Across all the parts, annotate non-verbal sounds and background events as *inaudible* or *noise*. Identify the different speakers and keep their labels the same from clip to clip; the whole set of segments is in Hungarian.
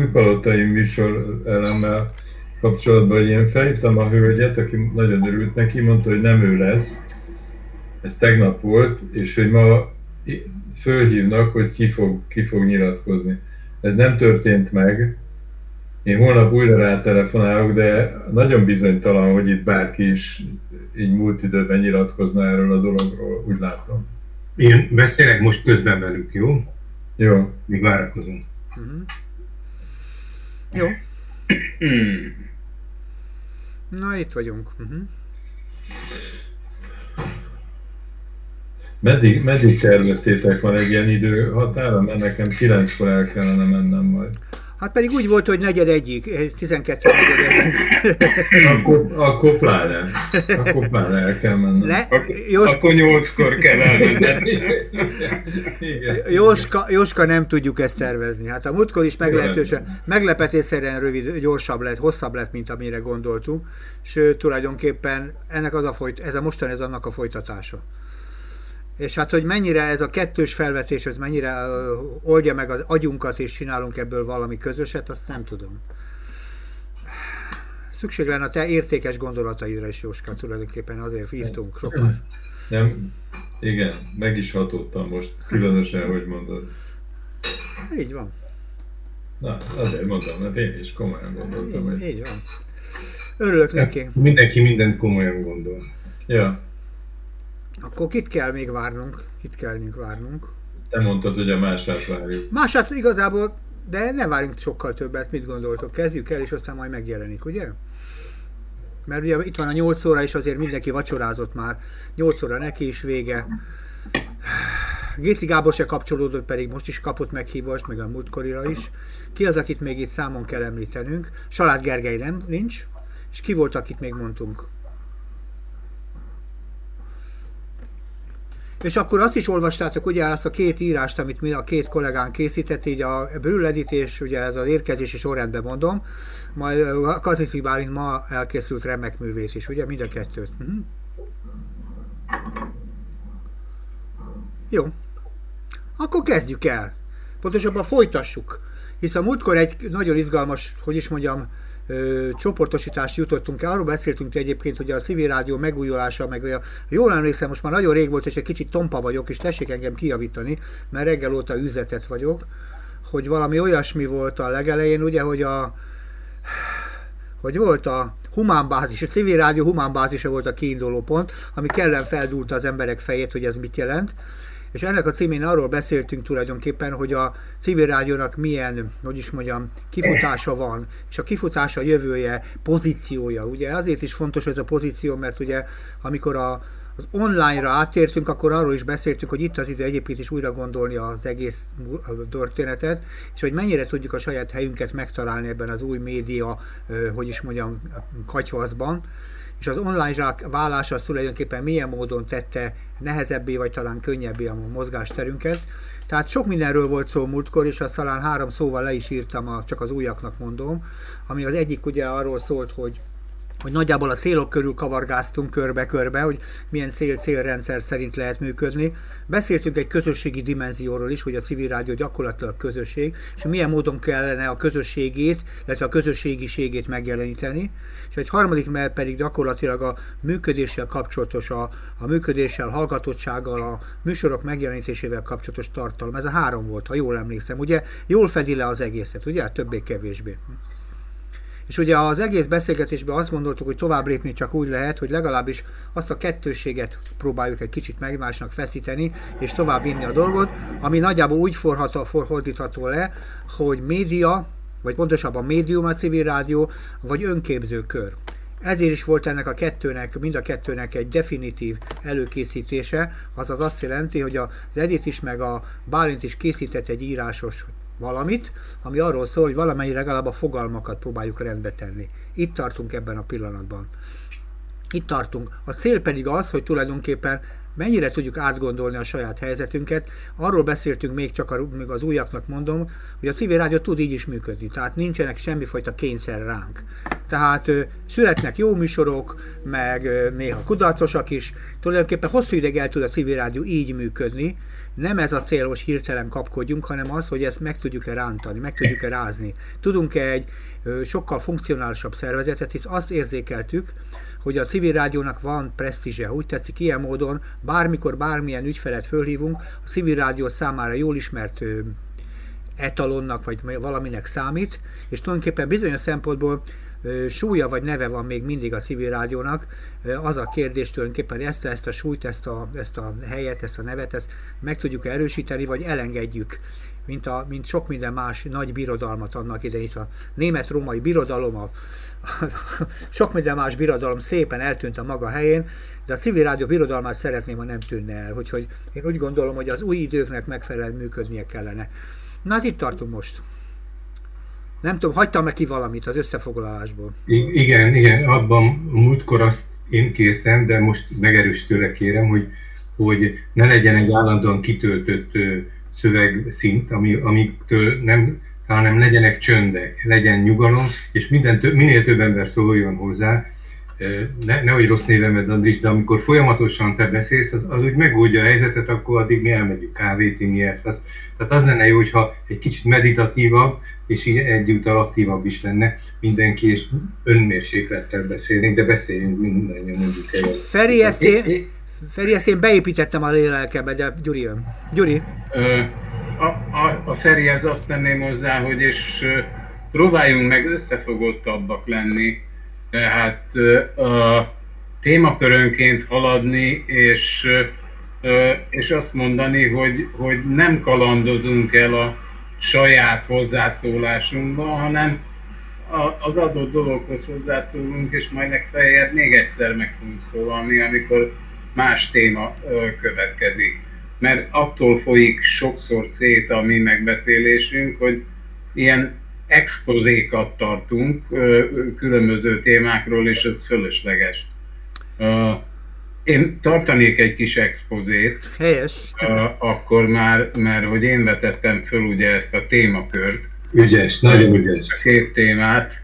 Speaker 1: újpalotai műsor elemmel kapcsolatban, hogy én felhívtam a hölgyet, aki nagyon örült neki, mondta, hogy nem ő lesz. Ez tegnap volt, és hogy ma fölhívnak, hogy ki fog, ki fog nyilatkozni. Ez nem történt meg. Én holnap újra rátelefonálok, de nagyon bizonytalan, hogy itt bárki is így múlt időben nyilatkozna erről a dologról, úgy látom.
Speaker 2: Én beszélek most közben velük, jó?
Speaker 1: Jó.
Speaker 2: Még várakozunk.
Speaker 3: Uh-huh. Jó. *clears throat* Na, itt vagyunk. Uh-huh.
Speaker 1: Meddig, meddig terveztétek, van egy ilyen időhatára? Mert nekem kilenckor el kellene mennem majd.
Speaker 3: Hát pedig úgy volt, hogy negyed egyik, 12 eh, negyed egyik.
Speaker 1: akkor, akkor pláne. Akkor pláne el kell mennem. Le,
Speaker 2: Jóska, akkor nyolckor kell.
Speaker 3: Jóska, Jóska, nem tudjuk ezt tervezni. Hát a múltkor is meglehetősen, meglepetésszerűen rövid, gyorsabb lett, hosszabb lett, mint amire gondoltunk. Sőt, tulajdonképpen ennek az a folyt, ez a mostan ez annak a folytatása. És hát, hogy mennyire ez a kettős felvetés, ez mennyire oldja meg az agyunkat, és csinálunk ebből valami közöset, azt nem tudom. Szükség lenne a te értékes gondolataidra is, Jóska, tulajdonképpen azért hívtunk sok már.
Speaker 1: Nem, igen, meg is hatottam most, különösen, hogy mondod.
Speaker 3: Így van.
Speaker 1: Na, azért mondtam, mert én is komolyan gondoltam.
Speaker 3: Így, hogy... így van. Örülök neki.
Speaker 2: Mindenki mindent komolyan gondol.
Speaker 1: Ja.
Speaker 3: Akkor kit kell még várnunk? Kit kell még várnunk?
Speaker 1: Te mondtad, hogy a mását várjuk.
Speaker 3: Mását igazából, de ne várjunk sokkal többet, mit gondoltok? Kezdjük el, és aztán majd megjelenik, ugye? Mert ugye itt van a 8 óra, és azért mindenki vacsorázott már. 8 óra neki is vége. Géci Gábor se kapcsolódott, pedig most is kapott meghívást, meg a múltkorira is. Ki az, akit még itt számon kell említenünk? Salád Gergely nem, nincs. És ki volt, akit még mondtunk? És akkor azt is olvastátok ugye azt a két írást, amit mi a két kollégán készített, így a brülledítés, ugye ez az érkezési sorrendben mondom, majd Kazifi Bálint ma elkészült remek művét is, ugye mind a kettőt. Uh-huh. Jó. Akkor kezdjük el. Pontosabban folytassuk. Hisz a múltkor egy nagyon izgalmas, hogy is mondjam, csoportosítást jutottunk el. Arról beszéltünk egyébként, hogy a civil rádió megújulása, meg olyan, jól emlékszem, most már nagyon rég volt, és egy kicsit tompa vagyok, és tessék engem kijavítani, mert reggel óta üzetet vagyok, hogy valami olyasmi volt a legelején, ugye, hogy a hogy volt a humánbázis, a civil rádió humánbázisa volt a kiinduló pont, ami kellen feldúlta az emberek fejét, hogy ez mit jelent, és ennek a címén arról beszéltünk tulajdonképpen, hogy a civil rádiónak milyen, hogy is mondjam, kifutása van, és a kifutása jövője, pozíciója. Ugye azért is fontos ez a pozíció, mert ugye amikor a, az online-ra átértünk, akkor arról is beszéltünk, hogy itt az idő egyébként is újra gondolni az egész történetet, és hogy mennyire tudjuk a saját helyünket megtalálni ebben az új média, hogy is mondjam, katyvaszban és az online vállása az tulajdonképpen milyen módon tette nehezebbé, vagy talán könnyebbé a mozgásterünket. Tehát sok mindenről volt szó múltkor, és azt talán három szóval le is írtam, a, csak az újaknak mondom, ami az egyik ugye arról szólt, hogy hogy nagyjából a célok körül kavargáztunk körbe-körbe, hogy milyen cél-célrendszer szerint lehet működni. Beszéltünk egy közösségi dimenzióról is, hogy a civil rádió gyakorlatilag közösség, és milyen módon kellene a közösségét, illetve a közösségiségét megjeleníteni. És egy harmadik, mert pedig gyakorlatilag a működéssel kapcsolatos, a, a működéssel, hallgatottsággal, a műsorok megjelenítésével kapcsolatos tartalom. Ez a három volt, ha jól emlékszem. Ugye jól fedi le az egészet, ugye? Többé-kevésbé. És ugye az egész beszélgetésben azt gondoltuk, hogy tovább lépni csak úgy lehet, hogy legalábbis azt a kettőséget próbáljuk egy kicsit megmásnak feszíteni, és tovább vinni a dolgot, ami nagyjából úgy forható, le, hogy média, vagy pontosabban médium a civil rádió, vagy önképző kör. Ezért is volt ennek a kettőnek, mind a kettőnek egy definitív előkészítése, azaz azt jelenti, hogy az Edith is, meg a Bálint is készített egy írásos valamit, ami arról szól, hogy valamennyi legalább a fogalmakat próbáljuk rendbe tenni. Itt tartunk ebben a pillanatban. Itt tartunk. A cél pedig az, hogy tulajdonképpen mennyire tudjuk átgondolni a saját helyzetünket. Arról beszéltünk még csak a, még az újaknak mondom, hogy a civil rádió tud így is működni, tehát nincsenek semmifajta kényszer ránk. Tehát ö, születnek jó műsorok, meg ö, néha kudarcosak is, tulajdonképpen hosszú ideig el tud a civil rádió így működni, nem ez a cél, hogy hirtelen kapkodjunk, hanem az, hogy ezt meg tudjuk-e rántani, meg tudjuk-e rázni. Tudunk-e egy sokkal funkcionálisabb szervezetet, hisz azt érzékeltük, hogy a civil rádiónak van presztízse. Úgy tetszik, ilyen módon bármikor bármilyen ügyfelet fölhívunk, a civil rádió számára jól ismert etalonnak, vagy valaminek számít, és tulajdonképpen bizonyos szempontból súlya vagy neve van még mindig a civil rádiónak. Az a kérdés tulajdonképpen ezt, ezt a súlyt, ezt a, ezt a helyet, ezt a nevet, ezt meg tudjuk erősíteni, vagy elengedjük mint, a, mint sok minden más nagy birodalmat annak idején, a német-római birodalom, a, a, *laughs* sok minden más birodalom szépen eltűnt a maga helyén, de a civil rádió birodalmát szeretném, ha nem tűnne el. Úgyhogy én úgy gondolom, hogy az új időknek megfelelően működnie kellene. Na hát itt tartunk most. Nem tudom, hagytam neki valamit az összefoglalásból.
Speaker 2: I- igen, igen, abban múltkor azt én kértem, de most megerős tőle kérem, hogy, hogy ne legyen egy állandóan kitöltött szövegszint, ami, amiktől nem, hanem legyenek csöndek, legyen nyugalom, és minden több, minél több ember szóljon hozzá, ne, nehogy rossz névemet Andris, de amikor folyamatosan te beszélsz, az, az úgy megoldja a helyzetet, akkor addig mi elmegyünk kávét inni ezt. Az, tehát az lenne jó, hogyha egy kicsit meditatívabb, és így egyúttal aktívabb is lenne mindenki, és önmérséklettel beszélni, de beszéljünk mindannyian mondjuk el.
Speaker 3: Feri, ezt én, Feri, ezt én beépítettem a lélelkebe, de Gyuri jön. Gyuri?
Speaker 4: A, a, a Ferihez azt tenném hozzá, hogy és próbáljunk meg összefogottabbak lenni, tehát a témakörönként haladni, és, és azt mondani, hogy, hogy nem kalandozunk el a saját hozzászólásunkba, hanem az adott dologhoz hozzászólunk, és majd legfeljebb még egyszer meg fogunk szólalni, amikor más téma következik. Mert attól folyik sokszor szét a mi megbeszélésünk, hogy ilyen expozékat tartunk különböző témákról, és ez fölösleges. Én tartanék egy kis expozét.
Speaker 3: Helyes.
Speaker 4: Akkor már, mert hogy én vetettem föl ugye ezt a témakört.
Speaker 2: Ügyes, nagyon ügyes.
Speaker 4: A két témát.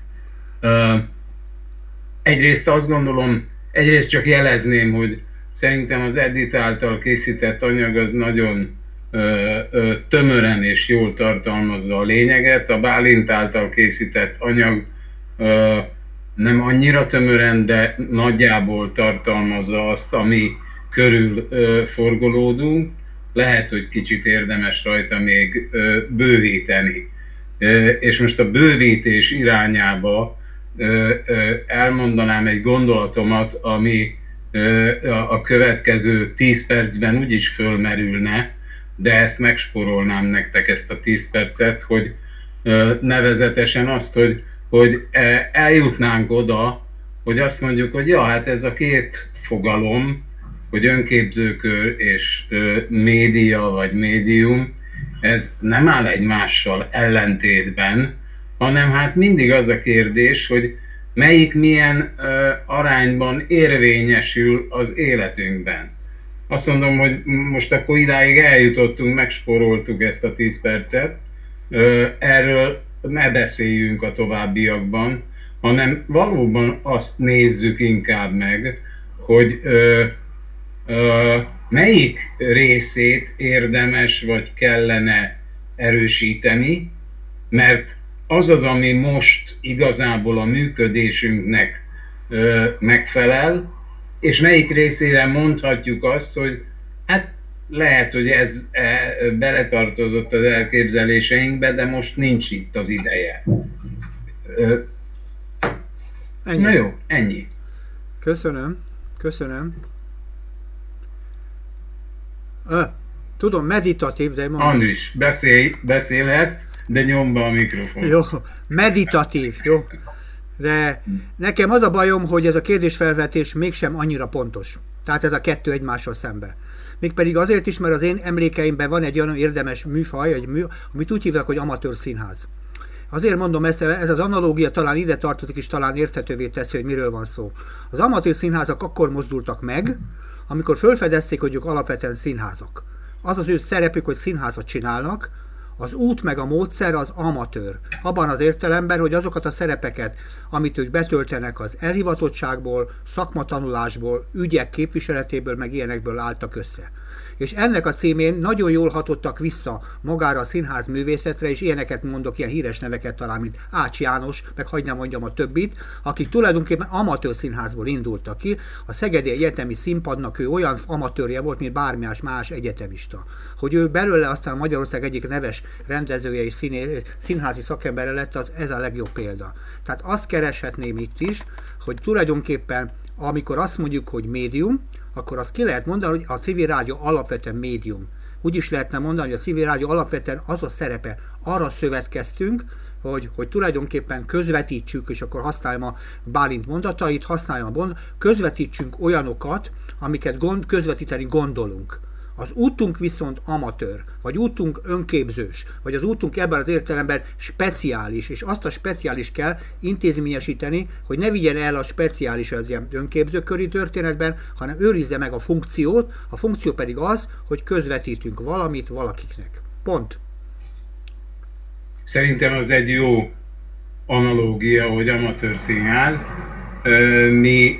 Speaker 4: Egyrészt azt gondolom, egyrészt csak jelezném, hogy Szerintem az Edit által készített anyag az nagyon ö, ö, tömören és jól tartalmazza a lényeget. A Bálint által készített anyag ö, nem annyira tömören, de nagyjából tartalmazza azt, ami körül ö, forgolódunk. Lehet, hogy kicsit érdemes rajta még ö, bővíteni. Ö, és most a bővítés irányába ö, ö, elmondanám egy gondolatomat, ami a következő 10 percben úgyis fölmerülne, de ezt megsporolnám nektek ezt a 10 percet, hogy nevezetesen azt, hogy, hogy e, eljutnánk oda, hogy azt mondjuk, hogy ja, hát ez a két fogalom, hogy önképzőkör és média vagy médium, ez nem áll egymással ellentétben, hanem hát mindig az a kérdés, hogy melyik milyen ö, arányban érvényesül az életünkben. Azt mondom, hogy most akkor idáig eljutottunk, megsporoltuk ezt a 10 percet, ö, erről ne beszéljünk a továbbiakban, hanem valóban azt nézzük inkább meg, hogy ö, ö, melyik részét érdemes vagy kellene erősíteni, mert az az, ami most igazából a működésünknek ö, megfelel, és melyik részére mondhatjuk azt, hogy hát lehet, hogy ez e, beletartozott az elképzeléseinkbe, de most nincs itt az ideje. Ö, ennyi. Na jó, ennyi.
Speaker 3: Köszönöm, köszönöm. Ö, tudom, meditatív, de mondom.
Speaker 4: Andris, beszélj, beszélhetsz de nyom be a mikrofon.
Speaker 3: Jó, meditatív, jó. De nekem az a bajom, hogy ez a kérdésfelvetés mégsem annyira pontos. Tehát ez a kettő egymással szembe. Mégpedig azért is, mert az én emlékeimben van egy olyan érdemes műfaj, egy mű, amit úgy hívnak, hogy amatőr színház. Azért mondom ezt, ez az analógia talán ide tartozik, és talán érthetővé teszi, hogy miről van szó. Az amatőr színházak akkor mozdultak meg, amikor felfedezték, hogy ők alapvetően színházak. Az az ő szerepük, hogy színházat csinálnak, az út meg a módszer az amatőr. Abban az értelemben, hogy azokat a szerepeket, amit ők betöltenek az elhivatottságból, szakmatanulásból, ügyek képviseletéből, meg ilyenekből álltak össze. És ennek a címén nagyon jól hatottak vissza magára a színház művészetre, és ilyeneket mondok, ilyen híres neveket talán, mint Ács János, meg hagynám mondjam a többit, akik tulajdonképpen amatőr színházból indultak ki. A Szegedi Egyetemi színpadnak ő olyan amatőrje volt, mint bármilyen más egyetemista. Hogy ő belőle aztán Magyarország egyik neves rendezője és színé, színházi szakembere lett, az ez a legjobb példa. Tehát azt kereshetném itt is, hogy tulajdonképpen amikor azt mondjuk, hogy médium, akkor azt ki lehet mondani, hogy a civil rádió alapvetően médium. Úgy is lehetne mondani, hogy a civil rádió alapvetően az a szerepe, arra szövetkeztünk, hogy, hogy tulajdonképpen közvetítsük, és akkor használjam a Bálint mondatait, használjam a bond, közvetítsünk olyanokat, amiket gond, közvetíteni gondolunk. Az útunk viszont amatőr, vagy útunk önképzős, vagy az útunk ebben az értelemben speciális, és azt a speciális kell intézményesíteni, hogy ne vigyen el a speciális az ilyen önképzőköri történetben, hanem őrizze meg a funkciót, a funkció pedig az, hogy közvetítünk valamit valakiknek. Pont.
Speaker 4: Szerintem az egy jó analógia, hogy amatőr színház. Mi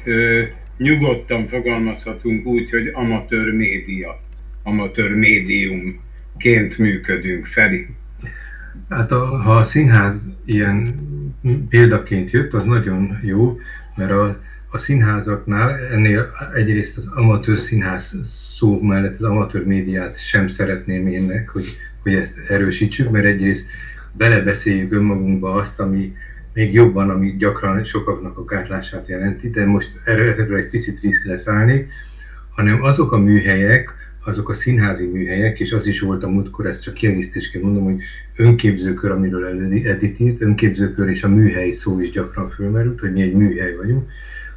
Speaker 4: nyugodtan fogalmazhatunk úgy, hogy amatőr média amatőr médiumként működünk, Feri?
Speaker 2: Hát a, ha a színház ilyen példaként jött, az nagyon jó, mert a, a színházaknál ennél egyrészt az amatőr színház szó mellett az amatőr médiát sem szeretném énnek, hogy, hogy ezt erősítsük, mert egyrészt belebeszéljük önmagunkba azt, ami még jobban, ami gyakran sokaknak a gátlását jelenti, de most erről egy picit vissza leszállnék, hanem azok a műhelyek, azok a színházi műhelyek, és az is volt a múltkor, ezt csak kiegészítésként mondom, hogy önképzőkör, amiről Edith írt, önképzőkör és a műhely szó is gyakran fölmerült, hogy mi egy műhely vagyunk,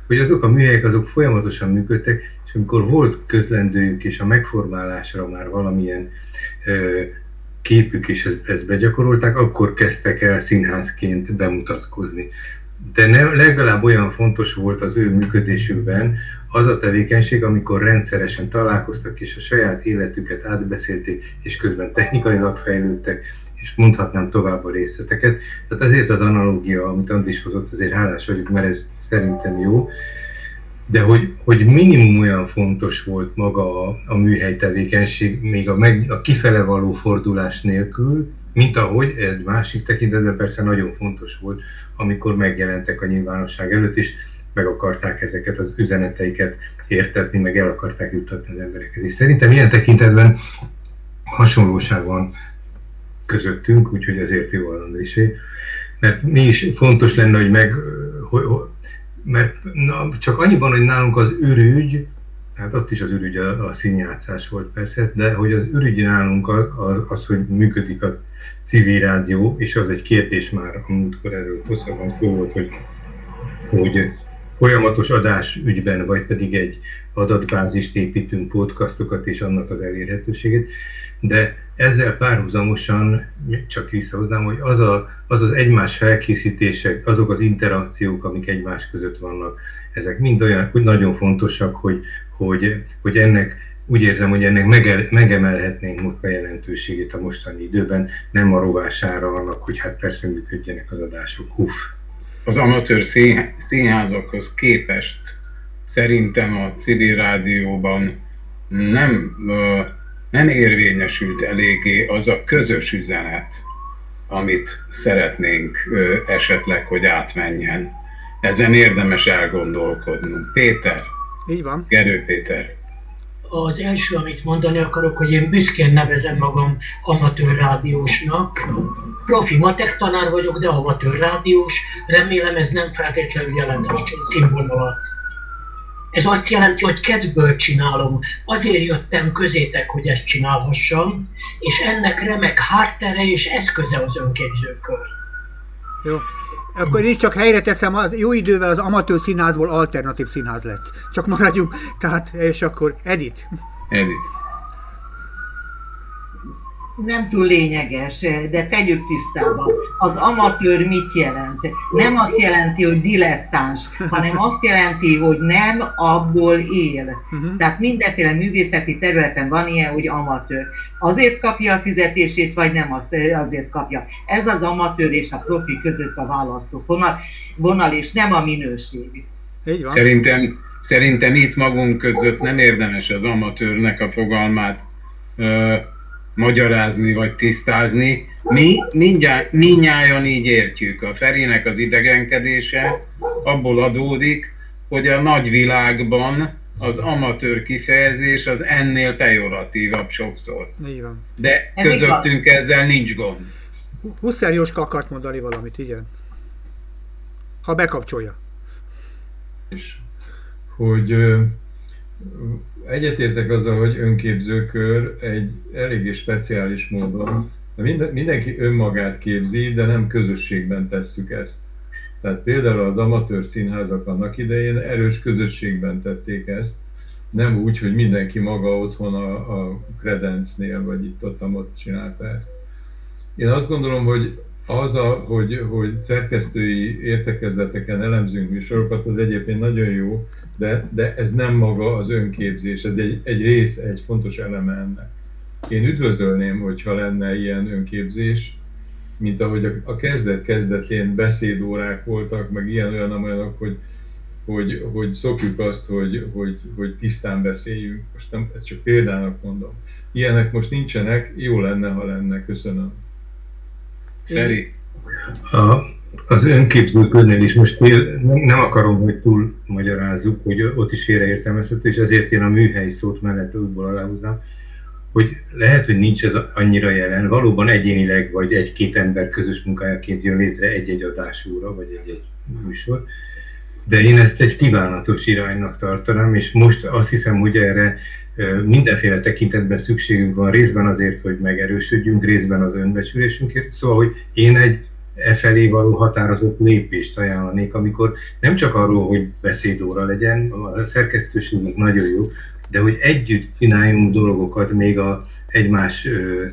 Speaker 2: hogy azok a műhelyek azok folyamatosan működtek, és amikor volt közlendőjük, és a megformálásra már valamilyen ö, képük, és ezt, ezt begyakorolták, akkor kezdtek el színházként bemutatkozni. De ne, legalább olyan fontos volt az ő működésükben az a tevékenység, amikor rendszeresen találkoztak és a saját életüket átbeszélték, és közben technikailag fejlődtek, és mondhatnám tovább a részleteket. Tehát ezért az analógia, amit Andis hozott, azért hálás vagyok, mert ez szerintem jó. De hogy, hogy minimum olyan fontos volt maga a, a műhely tevékenység, még a, meg, a kifele való fordulás nélkül, mint ahogy egy másik tekintetben persze nagyon fontos volt, amikor megjelentek a nyilvánosság előtt, és meg akarták ezeket az üzeneteiket értetni, meg el akarták juttatni az emberekhez. És szerintem ilyen tekintetben hasonlóság van közöttünk, úgyhogy ezért jó Andrisé. Mert mi is fontos lenne, hogy meg, hogy, mert na, csak annyiban, hogy nálunk az ürügy, hát ott is az ürügy a, a színjátszás volt persze, de hogy az ürügy nálunk az, hogy működik a civil rádió, és az egy kérdés már a múltkor erről hosszabban szó volt, hogy, hogy folyamatos adás ügyben, vagy pedig egy adatbázist építünk, podcastokat és annak az elérhetőségét, de ezzel párhuzamosan csak visszahoznám, hogy az, a, az az egymás felkészítések, azok az interakciók, amik egymás között vannak, ezek mind olyan, hogy nagyon fontosak, hogy, hogy, hogy ennek úgy érzem, hogy ennek mege, megemelhetnénk most a jelentőségét a mostani időben, nem a rovására annak, hogy hát persze működjenek az adások. Uff.
Speaker 4: Az amatőr színházakhoz képest szerintem a civil rádióban nem, nem érvényesült eléggé az a közös üzenet, amit szeretnénk esetleg, hogy átmenjen. Ezen érdemes elgondolkodnunk. Péter.
Speaker 3: Így van.
Speaker 4: Gerő Péter
Speaker 5: az első, amit mondani akarok, hogy én büszkén nevezem magam amatőr rádiósnak. Profi matek tanár vagyok, de amatőr rádiós. Remélem ez nem feltétlenül jelent alacsony színvonalat. Ez azt jelenti, hogy kedvből csinálom. Azért jöttem közétek, hogy ezt csinálhassam, és ennek remek háttere és eszköze az önképzőkör.
Speaker 3: Jó. Akkor én csak helyre teszem, jó idővel az amatőr színházból alternatív színház lett. Csak maradjunk, tehát, és akkor Edit.
Speaker 4: Edit
Speaker 6: nem túl lényeges, de tegyük tisztába. Az amatőr mit jelent? Nem azt jelenti, hogy dilettáns, hanem azt jelenti, hogy nem abból él. Uh-huh. Tehát mindenféle művészeti területen van ilyen, hogy amatőr. Azért kapja a fizetését, vagy nem azért kapja. Ez az amatőr és a profi között a választó vonal, vonal és nem a minőség.
Speaker 3: Így van.
Speaker 4: Szerintem, szerintem itt magunk között nem érdemes az amatőrnek a fogalmát magyarázni vagy tisztázni. Mi mindjárt, mindnyájan így értjük. A Ferinek az idegenkedése abból adódik, hogy a nagyvilágban az amatőr kifejezés az ennél pejoratívabb sokszor.
Speaker 3: Van.
Speaker 4: De
Speaker 6: Ez
Speaker 4: közöttünk ezzel nincs gond.
Speaker 3: Huszer Jóska akart mondani valamit, igen. Ha bekapcsolja.
Speaker 1: is, hogy egyetértek azzal, hogy önképzőkör egy eléggé speciális módon, minden, mindenki önmagát képzi, de nem közösségben tesszük ezt. Tehát például az amatőr színházak annak idején erős közösségben tették ezt, nem úgy, hogy mindenki maga otthon a, a kredencnél, vagy itt ott, ott csinálta ezt. Én azt gondolom, hogy az, a, hogy, hogy szerkesztői értekezleteken elemzünk műsorokat, az egyébként nagyon jó, de, de ez nem maga az önképzés, ez egy, egy rész, egy fontos eleme ennek. Én üdvözölném, hogyha lenne ilyen önképzés, mint ahogy a, a kezdet-kezdetén beszédórák voltak, meg ilyen-olyan, olyanok, hogy, hogy, hogy szokjuk azt, hogy, hogy, hogy tisztán beszéljünk. Most nem, ezt csak példának mondom. Ilyenek most nincsenek, jó lenne, ha lenne. Köszönöm.
Speaker 4: Feri,
Speaker 2: A, az önképzőködnél is most tél- nem, akarom, hogy túl magyarázzuk, hogy ott is félreértelmezhető, és ezért én a műhely szót mellett útból aláhúznám, hogy lehet, hogy nincs ez annyira jelen, valóban egyénileg vagy egy-két ember közös munkájaként jön létre egy-egy adásúra, vagy egy-egy műsor, de én ezt egy kívánatos iránynak tartanám, és most azt hiszem, hogy erre mindenféle tekintetben szükségünk van, részben azért, hogy megerősödjünk, részben az önbecsülésünkért, szóval, hogy én egy e felé való határozott lépést ajánlanék, amikor nem csak arról, hogy beszédóra legyen, a szerkesztőségnek nagyon jó, de hogy együtt csináljunk dolgokat még a egymás ö,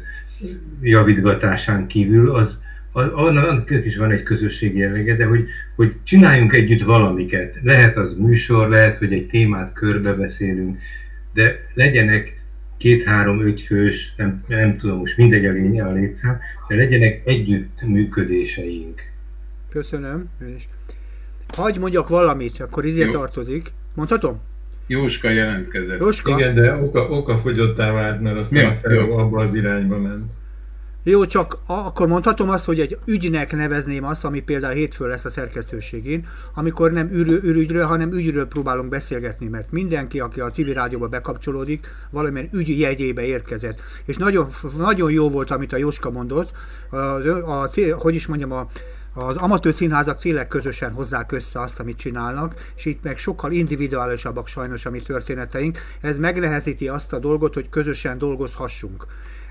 Speaker 2: javítgatásán kívül, az, annak is van egy közösségi jellege, de hogy, hogy csináljunk együtt valamiket. Lehet az műsor, lehet, hogy egy témát körbebeszélünk, de legyenek két-három-öt fős, nem, nem tudom most mindegy a lénye a létszám, de legyenek együtt működéseink.
Speaker 3: Köszönöm. Én is. Hagy mondjak valamit, akkor izé tartozik. Mondhatom?
Speaker 4: Jóska jelentkezett.
Speaker 3: Jóska?
Speaker 1: Igen, de oka, oka fogyottá vált, mert aztán a abba az irányba ment.
Speaker 3: Jó, csak a- akkor mondhatom azt, hogy egy ügynek nevezném azt, ami például hétfő lesz a szerkesztőségén, amikor nem űr, ürügyről, hanem ügyről próbálunk beszélgetni, mert mindenki, aki a civil rádióba bekapcsolódik, valamilyen ügy jegyébe érkezett. És nagyon, nagyon jó volt, amit a Jóska mondott, ö- a, cél- hogy is mondjam, a, az amatőr színházak tényleg közösen hozzák össze azt, amit csinálnak, és itt meg sokkal individuálisabbak sajnos a mi történeteink. Ez megnehezíti azt a dolgot, hogy közösen dolgozhassunk.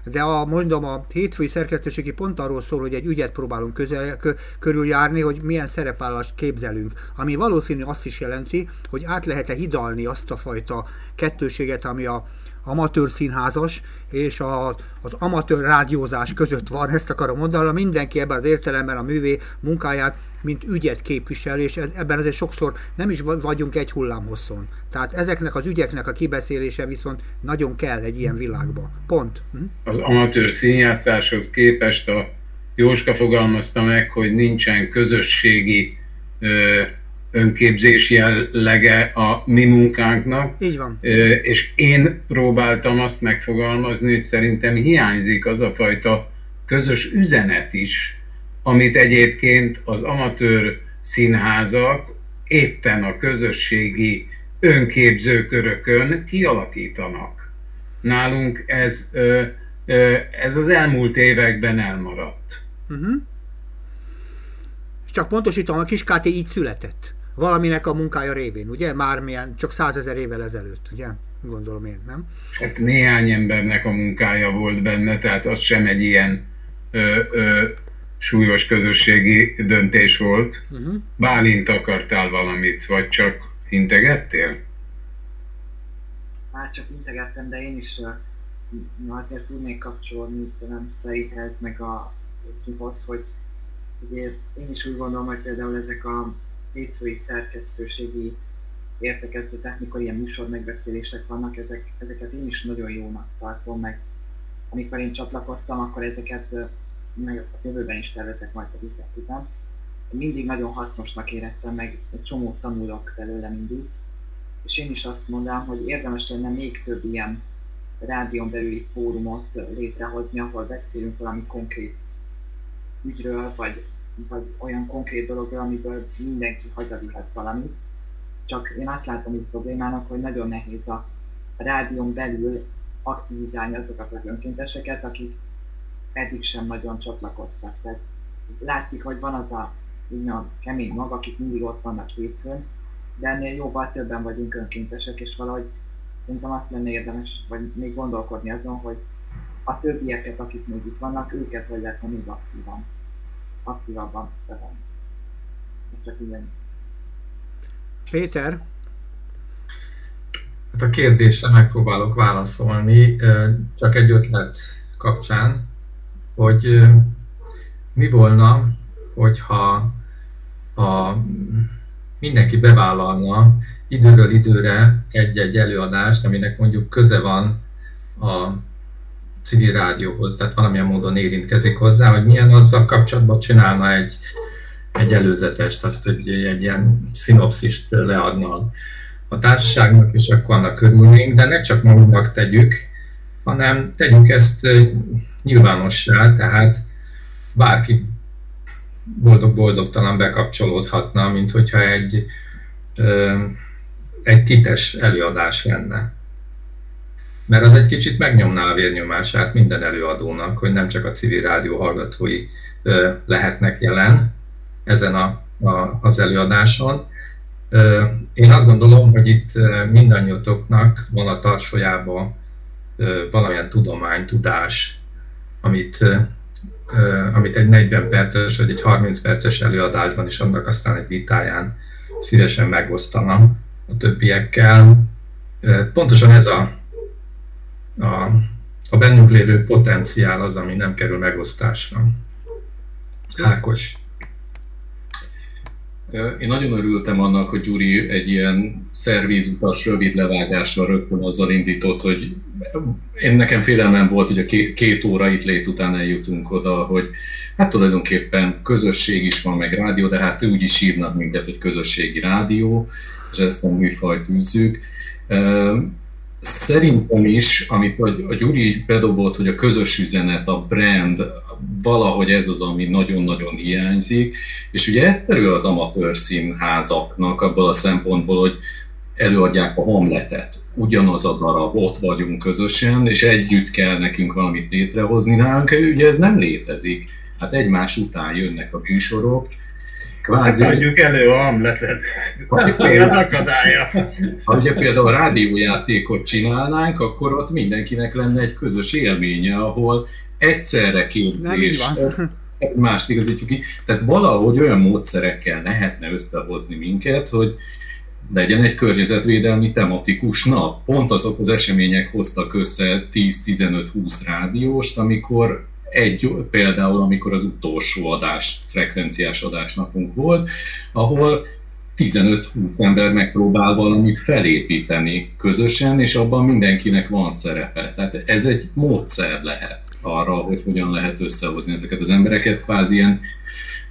Speaker 3: De a, mondom, a hétfői szerkesztőségi pont arról szól, hogy egy ügyet próbálunk közel, kö, körüljárni, hogy milyen szerepvállalást képzelünk. Ami valószínű azt is jelenti, hogy át lehet-e hidalni azt a fajta kettőséget, ami a amatőr színházas és a, az amatőr rádiózás között van, ezt akarom mondani, mindenki ebben az értelemben a művé munkáját, mint ügyet képvisel, és ebben azért sokszor nem is vagyunk egy hullámhosszon. Tehát ezeknek az ügyeknek a kibeszélése viszont nagyon kell egy ilyen világba. Pont. Hm?
Speaker 4: Az amatőr színjátszáshoz képest a Jóska fogalmazta meg, hogy nincsen közösségi ö, önképzés jellege a mi munkánknak,
Speaker 3: Így van.
Speaker 4: És én próbáltam azt megfogalmazni, hogy szerintem hiányzik az a fajta közös üzenet is, amit egyébként az amatőr színházak éppen a közösségi önképzőkörökön kialakítanak. Nálunk ez, ez az elmúlt években elmaradt.
Speaker 3: Uh-huh. És csak pontosítom, a Kiskáté így született. Valaminek a munkája révén, ugye? Mármilyen, csak százezer évvel ezelőtt, ugye? Gondolom én, nem?
Speaker 4: Hát néhány embernek a munkája volt benne, tehát az sem egy ilyen ö, ö, súlyos közösségi döntés volt.
Speaker 3: Uh-huh.
Speaker 4: Bálint akartál valamit, vagy csak integettél?
Speaker 7: Már csak integettem, de én is na, azért tudnék kapcsolódni nem Ferihez, meg a hogy én is úgy gondolom, hogy például ezek a hétfői szerkesztőségi értekezletek, mikor ilyen műsor megbeszélések vannak, ezek, ezeket én is nagyon jónak tartom, meg amikor én csatlakoztam, akkor ezeket meg a jövőben is tervezek majd a viták mindig nagyon hasznosnak éreztem, meg egy csomót tanulok belőle mindig. És én is azt mondanám, hogy érdemes lenne még több ilyen rádión belüli fórumot létrehozni, ahol beszélünk valami konkrét ügyről, vagy, vagy olyan konkrét dologról, amiből mindenki hazavihet valamit. Csak én azt látom itt problémának, hogy nagyon nehéz a rádión belül aktivizálni azokat az önkénteseket, akik eddig sem nagyon csatlakoztak. Tehát látszik, hogy van az a, a kemény mag, akik mindig ott vannak hétfőn, de ennél jóval többen vagyunk önkéntesek, és valahogy szerintem azt lenne érdemes, vagy még gondolkodni azon, hogy a többieket, akik még itt vannak, őket hogy lehetne még aktívan, aktívabban bevonni. Csak ilyen.
Speaker 3: Péter?
Speaker 8: Hát a kérdésre megpróbálok válaszolni, csak egy ötlet kapcsán, hogy mi volna, hogyha a, mindenki bevállalna időről időre egy-egy előadást, aminek mondjuk köze van a civil rádióhoz, tehát valamilyen módon érintkezik hozzá, hogy milyen azzal kapcsolatban csinálna egy, egy előzetest, azt, hogy egy ilyen szinopszist leadna a társaságnak, és akkor annak körülnénk, de ne csak magunknak tegyük, hanem tegyük ezt nyilvánossá, tehát bárki boldog-boldogtalan bekapcsolódhatna, mint hogyha egy, egy tites előadás lenne. Mert az egy kicsit megnyomná a vérnyomását minden előadónak, hogy nem csak a civil rádió hallgatói lehetnek jelen ezen a, a, az előadáson. Én azt gondolom, hogy itt mindannyiatoknak van a tarsolyában valamilyen tudomány, tudás, amit amit egy 40 perces vagy egy 30 perces előadásban is annak aztán egy vitáján szívesen megosztanam a többiekkel. Pontosan ez a, a, a bennünk lévő potenciál az, ami nem kerül megosztásra. Ákos.
Speaker 9: Én nagyon örültem annak, hogy Gyuri egy ilyen szervízutas, rövid levágással rögtön azzal indított, hogy én nekem félelmem volt, hogy a két óra itt lét után eljutunk oda, hogy hát tulajdonképpen közösség is van, meg rádió, de hát úgy is hívnak minket, hogy közösségi rádió, és ezt a műfajt űzzük. Szerintem is, amit a Gyuri bedobott, hogy a közös üzenet, a brand, valahogy ez az, ami nagyon-nagyon hiányzik, és ugye egyszerű az amatőr színházaknak abból a szempontból, hogy előadják a Hamletet, ugyanaz a darab, ott vagyunk közösen, és együtt kell nekünk valamit létrehozni. Nálunk ugye ez nem létezik. Hát egymás után jönnek a műsorok,
Speaker 4: Kvázi... Hát adjuk elő a Hamletet. Mi az akadálya?
Speaker 9: Ha ugye például a rádiójátékot csinálnánk, akkor ott mindenkinek lenne egy közös élménye, ahol egyszerre képzés, mást igazítjuk ki. Tehát valahogy olyan módszerekkel lehetne összehozni minket, hogy legyen egy környezetvédelmi tematikus nap. Pont azok az események hoztak össze 10-15-20 rádióst, amikor egy, például amikor az utolsó adás, frekvenciás adásnapunk volt, ahol 15-20 ember megpróbál valamit felépíteni közösen, és abban mindenkinek van szerepe. Tehát ez egy módszer lehet arra, hogy hogyan lehet összehozni ezeket az embereket. Kvázi ilyen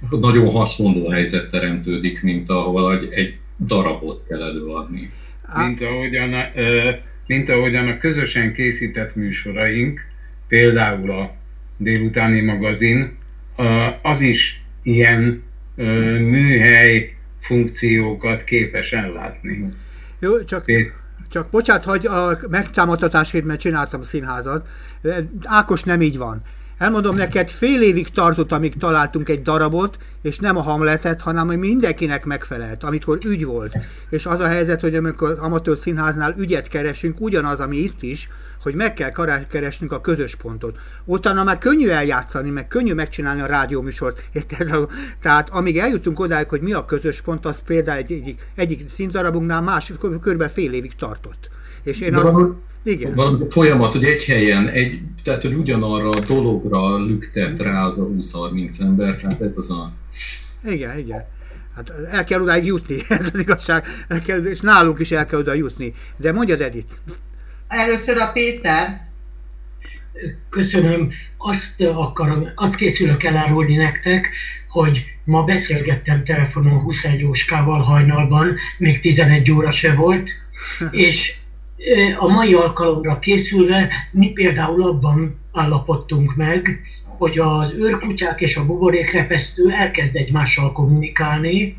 Speaker 9: nagyon hasonló helyzet teremtődik, mint ahol egy, darabot kell előadni.
Speaker 4: Mint ahogyan, a, mint ahogyan a közösen készített műsoraink, például a délutáni magazin, az is ilyen műhely funkciókat képes ellátni.
Speaker 3: Jó, csak, csak bocsánat, hogy a megtámadtatásért, mert csináltam színházat. Ákos nem így van. Elmondom neked, fél évig tartott, amíg találtunk egy darabot, és nem a Hamletet, hanem hogy mindenkinek megfelelt, amikor ügy volt. És az a helyzet, hogy amikor amatőr színháznál ügyet keresünk, ugyanaz, ami itt is, hogy meg kell keresnünk a közös pontot. Utána már könnyű eljátszani, meg könnyű megcsinálni a rádióműsort. *laughs* Ez a, tehát amíg eljutunk odáig, hogy mi a közös pont, az például egy, egyik, egyik szintdarabunknál más, kb. fél évig tartott. És én azt...
Speaker 9: Igen. Valami folyamat, hogy egy helyen, egy, tehát hogy ugyanarra a dologra lüktet rá az a 20-30 ember, tehát ez az a...
Speaker 3: Igen, igen. Hát el kell odáig jutni, *laughs* ez az igazság, el kell, és nálunk is el kell oda jutni. De mondjad, Edith.
Speaker 6: Először a Péter.
Speaker 5: Köszönöm. Azt akarom, azt készülök elárulni nektek, hogy Ma beszélgettem telefonon 21 Jóskával hajnalban, még 11 óra se volt, *laughs* és a mai alkalomra készülve mi például abban állapodtunk meg, hogy az őrkutyák és a buborékrepesztő elkezd egymással kommunikálni,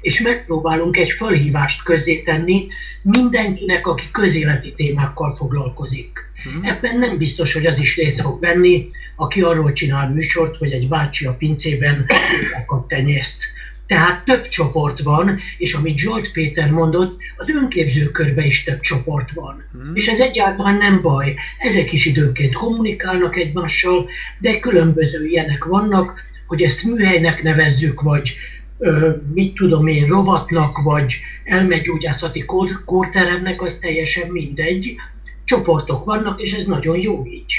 Speaker 5: és megpróbálunk egy fölhívást tenni mindenkinek, aki közéleti témákkal foglalkozik. Hmm. Ebben nem biztos, hogy az is részt fog venni, aki arról csinál műsort, hogy egy bácsi a pincében őkákat tenyészt. Tehát több csoport van, és amit Zsolt Péter mondott, az önképzőkörben is több csoport van. Hmm. És ez egyáltalán nem baj. Ezek is időnként kommunikálnak egymással, de különböző ilyenek vannak, hogy ezt műhelynek nevezzük, vagy ö, mit tudom én, rovatnak, vagy elmegyógyászati kor, korteremnek, az teljesen mindegy. Csoportok vannak, és ez nagyon jó így.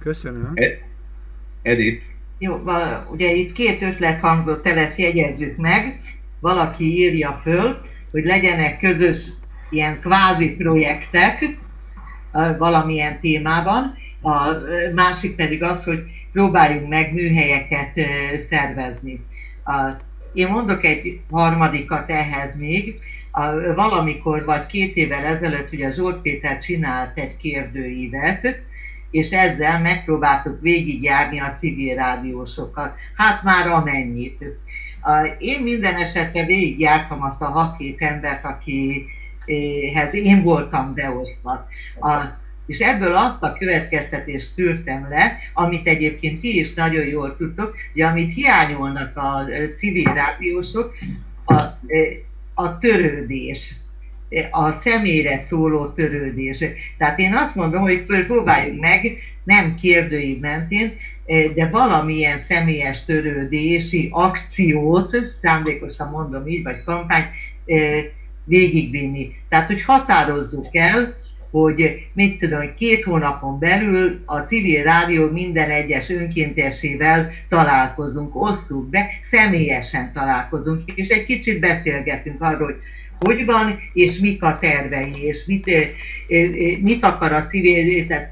Speaker 3: Köszönöm. E-
Speaker 4: Edith,
Speaker 6: jó, ugye itt két ötlet hangzott el, ezt jegyezzük meg. Valaki írja föl, hogy legyenek közös ilyen kvázi projektek valamilyen témában. A másik pedig az, hogy próbáljunk meg műhelyeket szervezni. Én mondok egy harmadikat ehhez még. Valamikor, vagy két évvel ezelőtt, ugye Zsolt Péter csinált egy kérdőívet, és ezzel megpróbáltuk végigjárni a civil rádiósokat. Hát már amennyit. Én minden esetre végigjártam azt a 6-7 embert, akihez én voltam beosztva. A, és ebből azt a következtetést szűrtem le, amit egyébként ti is nagyon jól tudtok, hogy amit hiányolnak a civil rádiósok, a, a törődés a személyre szóló törődés. Tehát én azt mondom, hogy próbáljuk meg, nem kérdői mentén, de valamilyen személyes törődési akciót, szándékosan mondom így, vagy kampány, végigvinni. Tehát, hogy határozzuk el, hogy mit tudom, hogy két hónapon belül a civil rádió minden egyes önkéntesével találkozunk, osszuk be, személyesen találkozunk, és egy kicsit beszélgetünk arról, hogy hogy van, és mik a tervei, és mit, mit akar a civil, tehát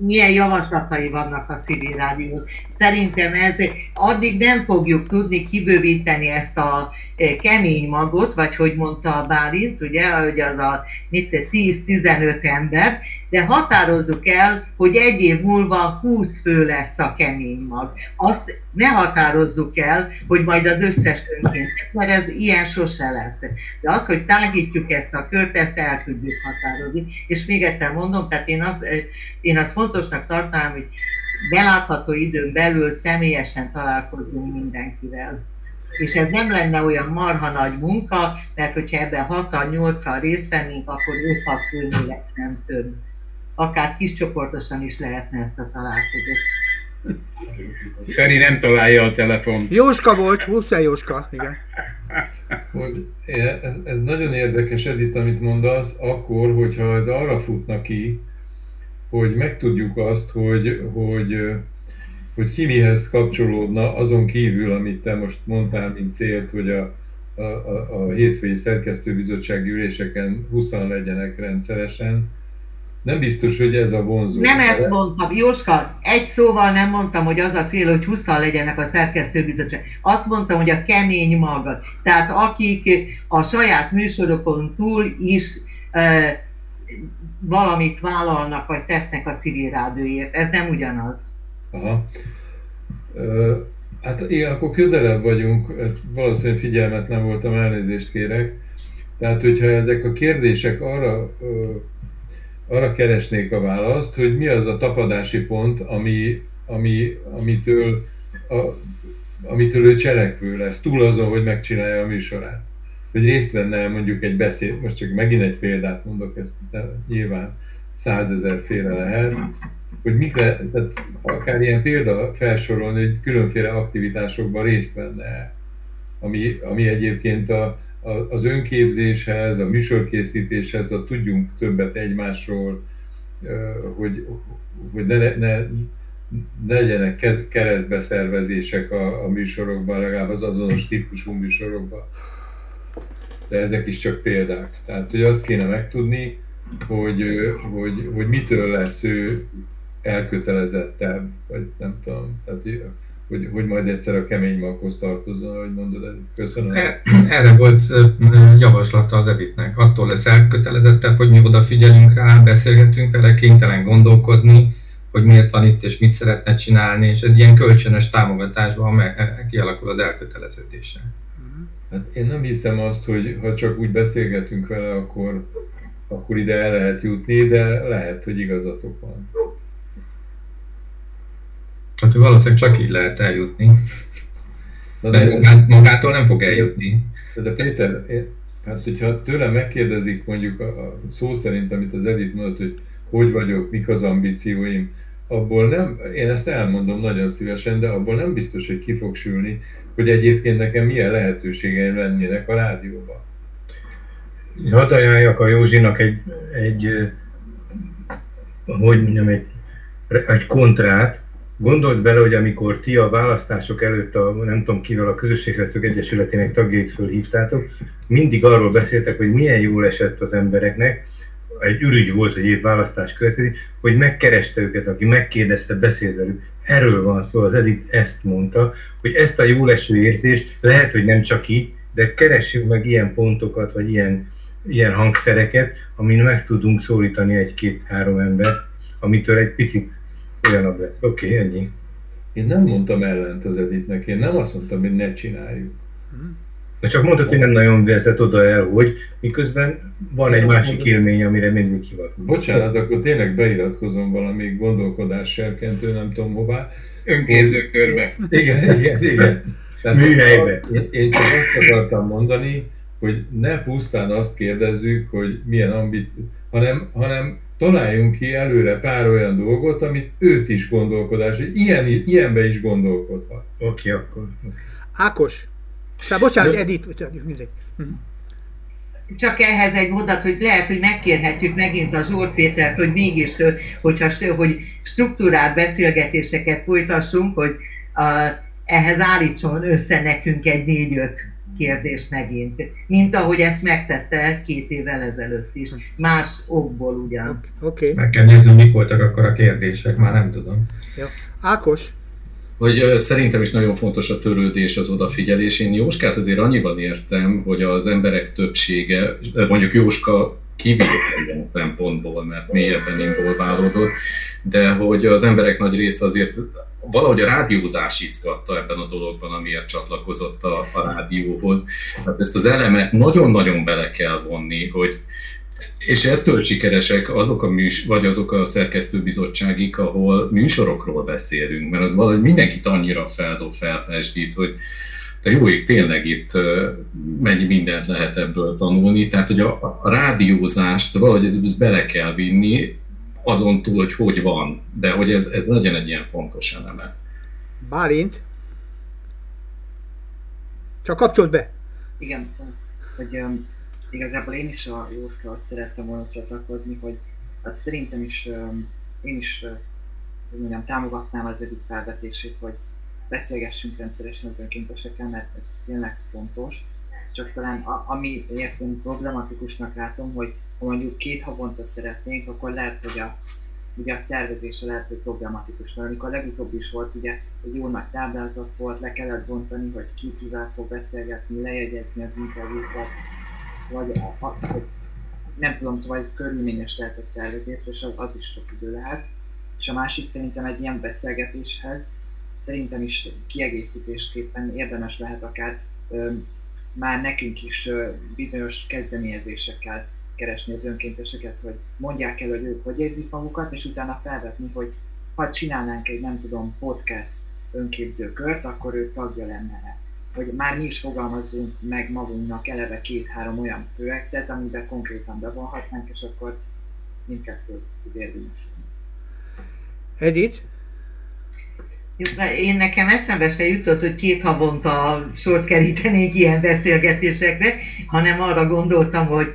Speaker 6: milyen javaslatai vannak a civil rádió. Szerintem ez addig nem fogjuk tudni kibővíteni ezt a e, kemény magot, vagy hogy mondta a Bálint, ugye, hogy az a 10-15 ember, de határozzuk el, hogy egy év múlva 20 fő lesz a kemény mag. Azt ne határozzuk el, hogy majd az összes önként, mert ez ilyen sose lesz. De az, hogy tágítjuk ezt a kört, ezt el tudjuk határozni. És még egyszer mondom, tehát én azt, én azt fontosnak tartanám, hogy belátható időn belül személyesen találkozunk mindenkivel. És ez nem lenne olyan marha nagy munka, mert hogyha ebben 6-8-al részt vennénk, akkor 5-6 főnél nem több. Akár kis csoportosan is lehetne ezt a találkozót.
Speaker 4: Feri nem találja a telefon.
Speaker 3: Jóska volt, 20 Jóska, igen.
Speaker 1: Hogy ez, ez nagyon érdekes, Edith, amit mondasz, akkor, hogyha ez arra futna ki, hogy megtudjuk azt, hogy, hogy, hogy ki mihez kapcsolódna, azon kívül, amit te most mondtál, mint célt, hogy a, a, a, a hétfői szerkesztőbizottsági üléseken 20 legyenek rendszeresen, nem biztos, hogy ez a vonzó.
Speaker 6: Nem ezt mondtam, Jóska, egy szóval nem mondtam, hogy az a cél, hogy 20 legyenek a szerkesztőbizottság. Azt mondtam, hogy a kemény maga. Tehát akik a saját műsorokon túl is e, valamit vállalnak, vagy tesznek a civil rádióért. Ez nem ugyanaz.
Speaker 1: Aha. Ö, hát én akkor közelebb vagyunk, valószínűleg figyelmetlen voltam, elnézést kérek. Tehát, hogyha ezek a kérdések arra ö, arra keresnék a választ, hogy mi az a tapadási pont, ami, ami, amitől, a, amitől ő cselekvő lesz, túl azon, hogy megcsinálja a műsorát. Hogy részt venne mondjuk egy beszéd, most csak megint egy példát mondok, ezt nyilván százezer féle lehet, hogy mikre, tehát akár ilyen példa felsorolni, hogy különféle aktivitásokban részt venne, ami, ami egyébként a, az önképzéshez, a műsorkészítéshez, a tudjunk többet egymásról, hogy, hogy ne, ne, ne legyenek keresztbeszervezések a, a műsorokban, legalább az azonos típusú műsorokban. De ezek is csak példák. Tehát, hogy azt kéne megtudni, hogy, hogy, hogy mitől lesz ő elkötelezettebb, vagy nem tudom. Tehát, hogy, hogy majd egyszer a kemény maghoz tartozzon, ahogy mondod. Köszönöm. E,
Speaker 8: erre volt javaslata az Editnek. Attól lesz elkötelezettebb, hogy mi odafigyelünk rá, beszélgetünk vele, kénytelen gondolkodni, hogy miért van itt és mit szeretne csinálni, és egy ilyen kölcsönös támogatásban meg, kialakul az elköteleződése.
Speaker 1: Hát én nem hiszem azt, hogy ha csak úgy beszélgetünk vele, akkor, akkor ide el lehet jutni, de lehet, hogy igazatok van.
Speaker 8: Hát valószínűleg csak így lehet eljutni. de, de magától nem fog eljutni.
Speaker 1: De, de Péter, én, hát hogyha tőlem megkérdezik mondjuk a, a szó szerint, amit az Edith mondott, hogy hogy vagyok, mik az ambícióim, abból nem, én ezt elmondom nagyon szívesen, de abból nem biztos, hogy ki fog sülni, hogy egyébként nekem milyen lehetőségeim lennének a rádióban.
Speaker 2: Hadd ajánljak a Józsinak egy, egy hogy mondjam, egy, egy kontrát, Gondold bele, hogy amikor ti a választások előtt a, nem tudom kivel, a Közösségfejlesztők Egyesületének tagjait fölhívtátok, mindig arról beszéltek, hogy milyen jól esett az embereknek, egy ürügy volt, hogy épp választás következik, hogy megkereste őket, aki megkérdezte, beszélt velük. Erről van szó, az Edith ezt mondta, hogy ezt a jól eső érzést lehet, hogy nem csak ki, de keressünk meg ilyen pontokat, vagy ilyen, ilyen hangszereket, amin meg tudunk szólítani egy-két-három ember, amitől egy picit olyanabb lesz. Oké, okay, ennyi.
Speaker 1: Én nem mondtam ellent az Editnek, én nem azt mondtam, hogy ne csináljuk.
Speaker 2: De csak mondtad, hogy nem nagyon vezet oda el, hogy miközben van egy másik élmény, amire mindig hivatkozom.
Speaker 1: Bocsánat, akkor tényleg beiratkozom valami gondolkodás serkentő, nem tudom hová.
Speaker 4: Önkérdőkörbe.
Speaker 1: Igen, igen, igen. Műhelybe. Én, én csak azt akartam mondani, hogy ne pusztán azt kérdezzük, hogy milyen ambíció, hanem, hanem találjunk ki előre pár olyan dolgot, amit őt is gondolkodás, hogy ilyen, ilyenbe is gondolkodhat.
Speaker 2: Oké, okay, akkor. Okay.
Speaker 3: Ákos, tehát bocsánat, De... Edith, mindegy. Mhm.
Speaker 6: Csak ehhez egy mondat, hogy lehet, hogy megkérhetjük megint a Zsolt Pétert, hogy mégis, hogyha, hogy struktúrált beszélgetéseket folytassunk, hogy uh, ehhez állítson össze nekünk egy négy-öt kérdést megint, mint ahogy ezt megtette két évvel ezelőtt is, más okból ugyan.
Speaker 3: Oké. Okay.
Speaker 8: Meg kell nézni, mik voltak akkor a kérdések, már nem tudom.
Speaker 3: Ja. Ákos?
Speaker 9: Hogy szerintem is nagyon fontos a törődés, az odafigyelés. Én Jóskát azért annyiban értem, hogy az emberek többsége, mondjuk Jóska kivétel szempontból, mert mélyebben involválódott, de hogy az emberek nagy része azért valahogy a rádiózás izgatta ebben a dologban, amiért csatlakozott a, a rádióhoz. Hát ezt az elemet nagyon-nagyon bele kell vonni, hogy és ettől sikeresek azok a műs, vagy azok a szerkesztőbizottságik, ahol műsorokról beszélünk, mert az valahogy mindenkit annyira feldob, felpesdít, hogy te jó ég, tényleg itt mennyi mindent lehet ebből tanulni, tehát hogy a, a rádiózást valahogy ez, ez bele kell vinni, azon túl, hogy hogy van, de hogy ez, ez legyen egy ilyen pontos eleme.
Speaker 3: Bálint? Csak kapcsolt be!
Speaker 7: Igen, hogy um, igazából én is a Jóska szerettem volna csatlakozni, hogy az szerintem is én is uh, mondjam, támogatnám az eddig felvetését, hogy beszélgessünk rendszeresen az önkéntesekkel, mert ez tényleg fontos. Csak talán a, ami értem problematikusnak látom, hogy ha mondjuk két havonta szeretnénk, akkor lehet, hogy a, ugye a szervezése lehet, hogy problematikus. Mert amikor legutóbb is volt, ugye egy jó nagy táblázat volt, le kellett bontani, hogy ki kivel fog beszélgetni, lejegyezni az interjúkat, vagy a, a, a, nem tudom, szóval körülményes lehet egy szervezés, és az, az is sok idő lehet. És a másik szerintem egy ilyen beszélgetéshez szerintem is kiegészítésképpen érdemes lehet akár ö, már nekünk is ö, bizonyos kezdeményezésekkel keresni az önkénteseket, hogy mondják el, hogy ők hogy érzik magukat, és utána felvetni, hogy ha csinálnánk egy, nem tudom, podcast önképzőkört, akkor ő tagja lenne Hogy már mi is fogalmazzunk meg magunknak eleve két-három olyan projektet, amiben konkrétan bevonhatnánk, és akkor mindkettő tud érvényesülni.
Speaker 3: Edith?
Speaker 6: Én nekem eszembe se jutott, hogy két havonta sort kerítenék ilyen beszélgetésekre, hanem arra gondoltam, hogy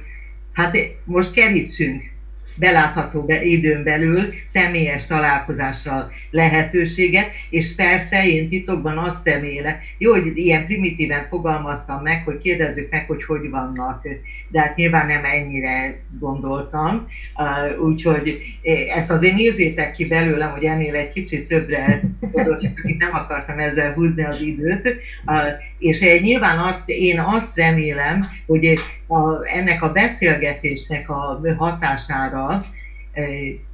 Speaker 6: hát most kerítsünk belátható időn belül személyes találkozásra lehetőséget, és persze én titokban azt remélem, jó, hogy ilyen primitíven fogalmaztam meg, hogy kérdezzük meg, hogy hogy vannak, de hát nyilván nem ennyire gondoltam, úgyhogy ezt azért nézzétek ki belőlem, hogy ennél egy kicsit többre *laughs* nem akartam ezzel húzni az időt, és nyilván azt, én azt remélem, hogy ennek a beszélgetésnek a hatására,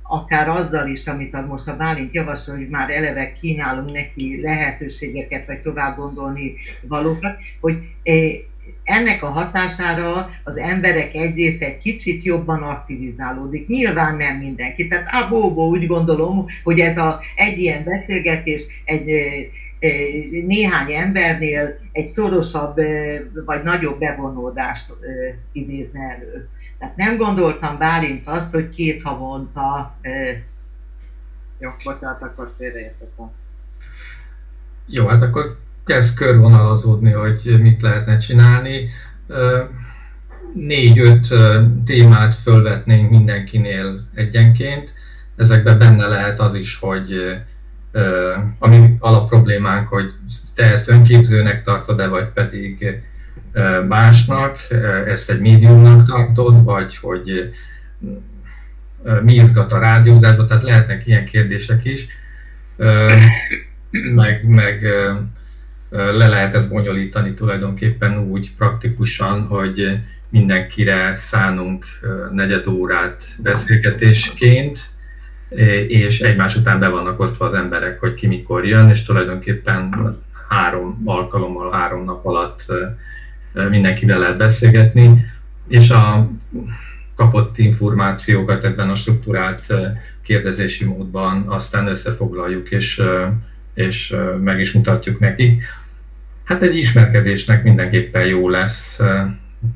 Speaker 6: akár azzal is, amit most a Bálint javasol, hogy már eleve kínálunk neki lehetőségeket, vagy tovább gondolni valókat, hogy ennek a hatására az emberek egy része egy kicsit jobban aktivizálódik. Nyilván nem mindenki. Tehát abóból úgy gondolom, hogy ez a, egy ilyen beszélgetés egy néhány embernél egy szorosabb vagy nagyobb bevonódást idézne elő. Tehát nem gondoltam Bálint azt, hogy két havonta...
Speaker 7: Jó, bocsánat, akkor félreértettem.
Speaker 8: Jó, hát akkor kezd körvonalazódni, hogy mit lehetne csinálni. Négy-öt témát fölvetnénk mindenkinél egyenként. Ezekben benne lehet az is, hogy ami alapproblémánk, hogy te ezt önképzőnek tartod-e, vagy pedig másnak, ezt egy médiumnak tartod, vagy hogy mi izgat a rádiózásban, tehát lehetnek ilyen kérdések is, meg, meg le lehet ezt bonyolítani tulajdonképpen úgy praktikusan, hogy mindenkire szánunk negyed órát beszélgetésként, és egymás után be vannak osztva az emberek, hogy ki mikor jön, és tulajdonképpen három alkalommal, három nap alatt mindenkivel lehet beszélgetni, és a kapott információkat ebben a struktúrált kérdezési módban aztán összefoglaljuk, és, és meg is mutatjuk nekik. Hát egy ismerkedésnek mindenképpen jó lesz,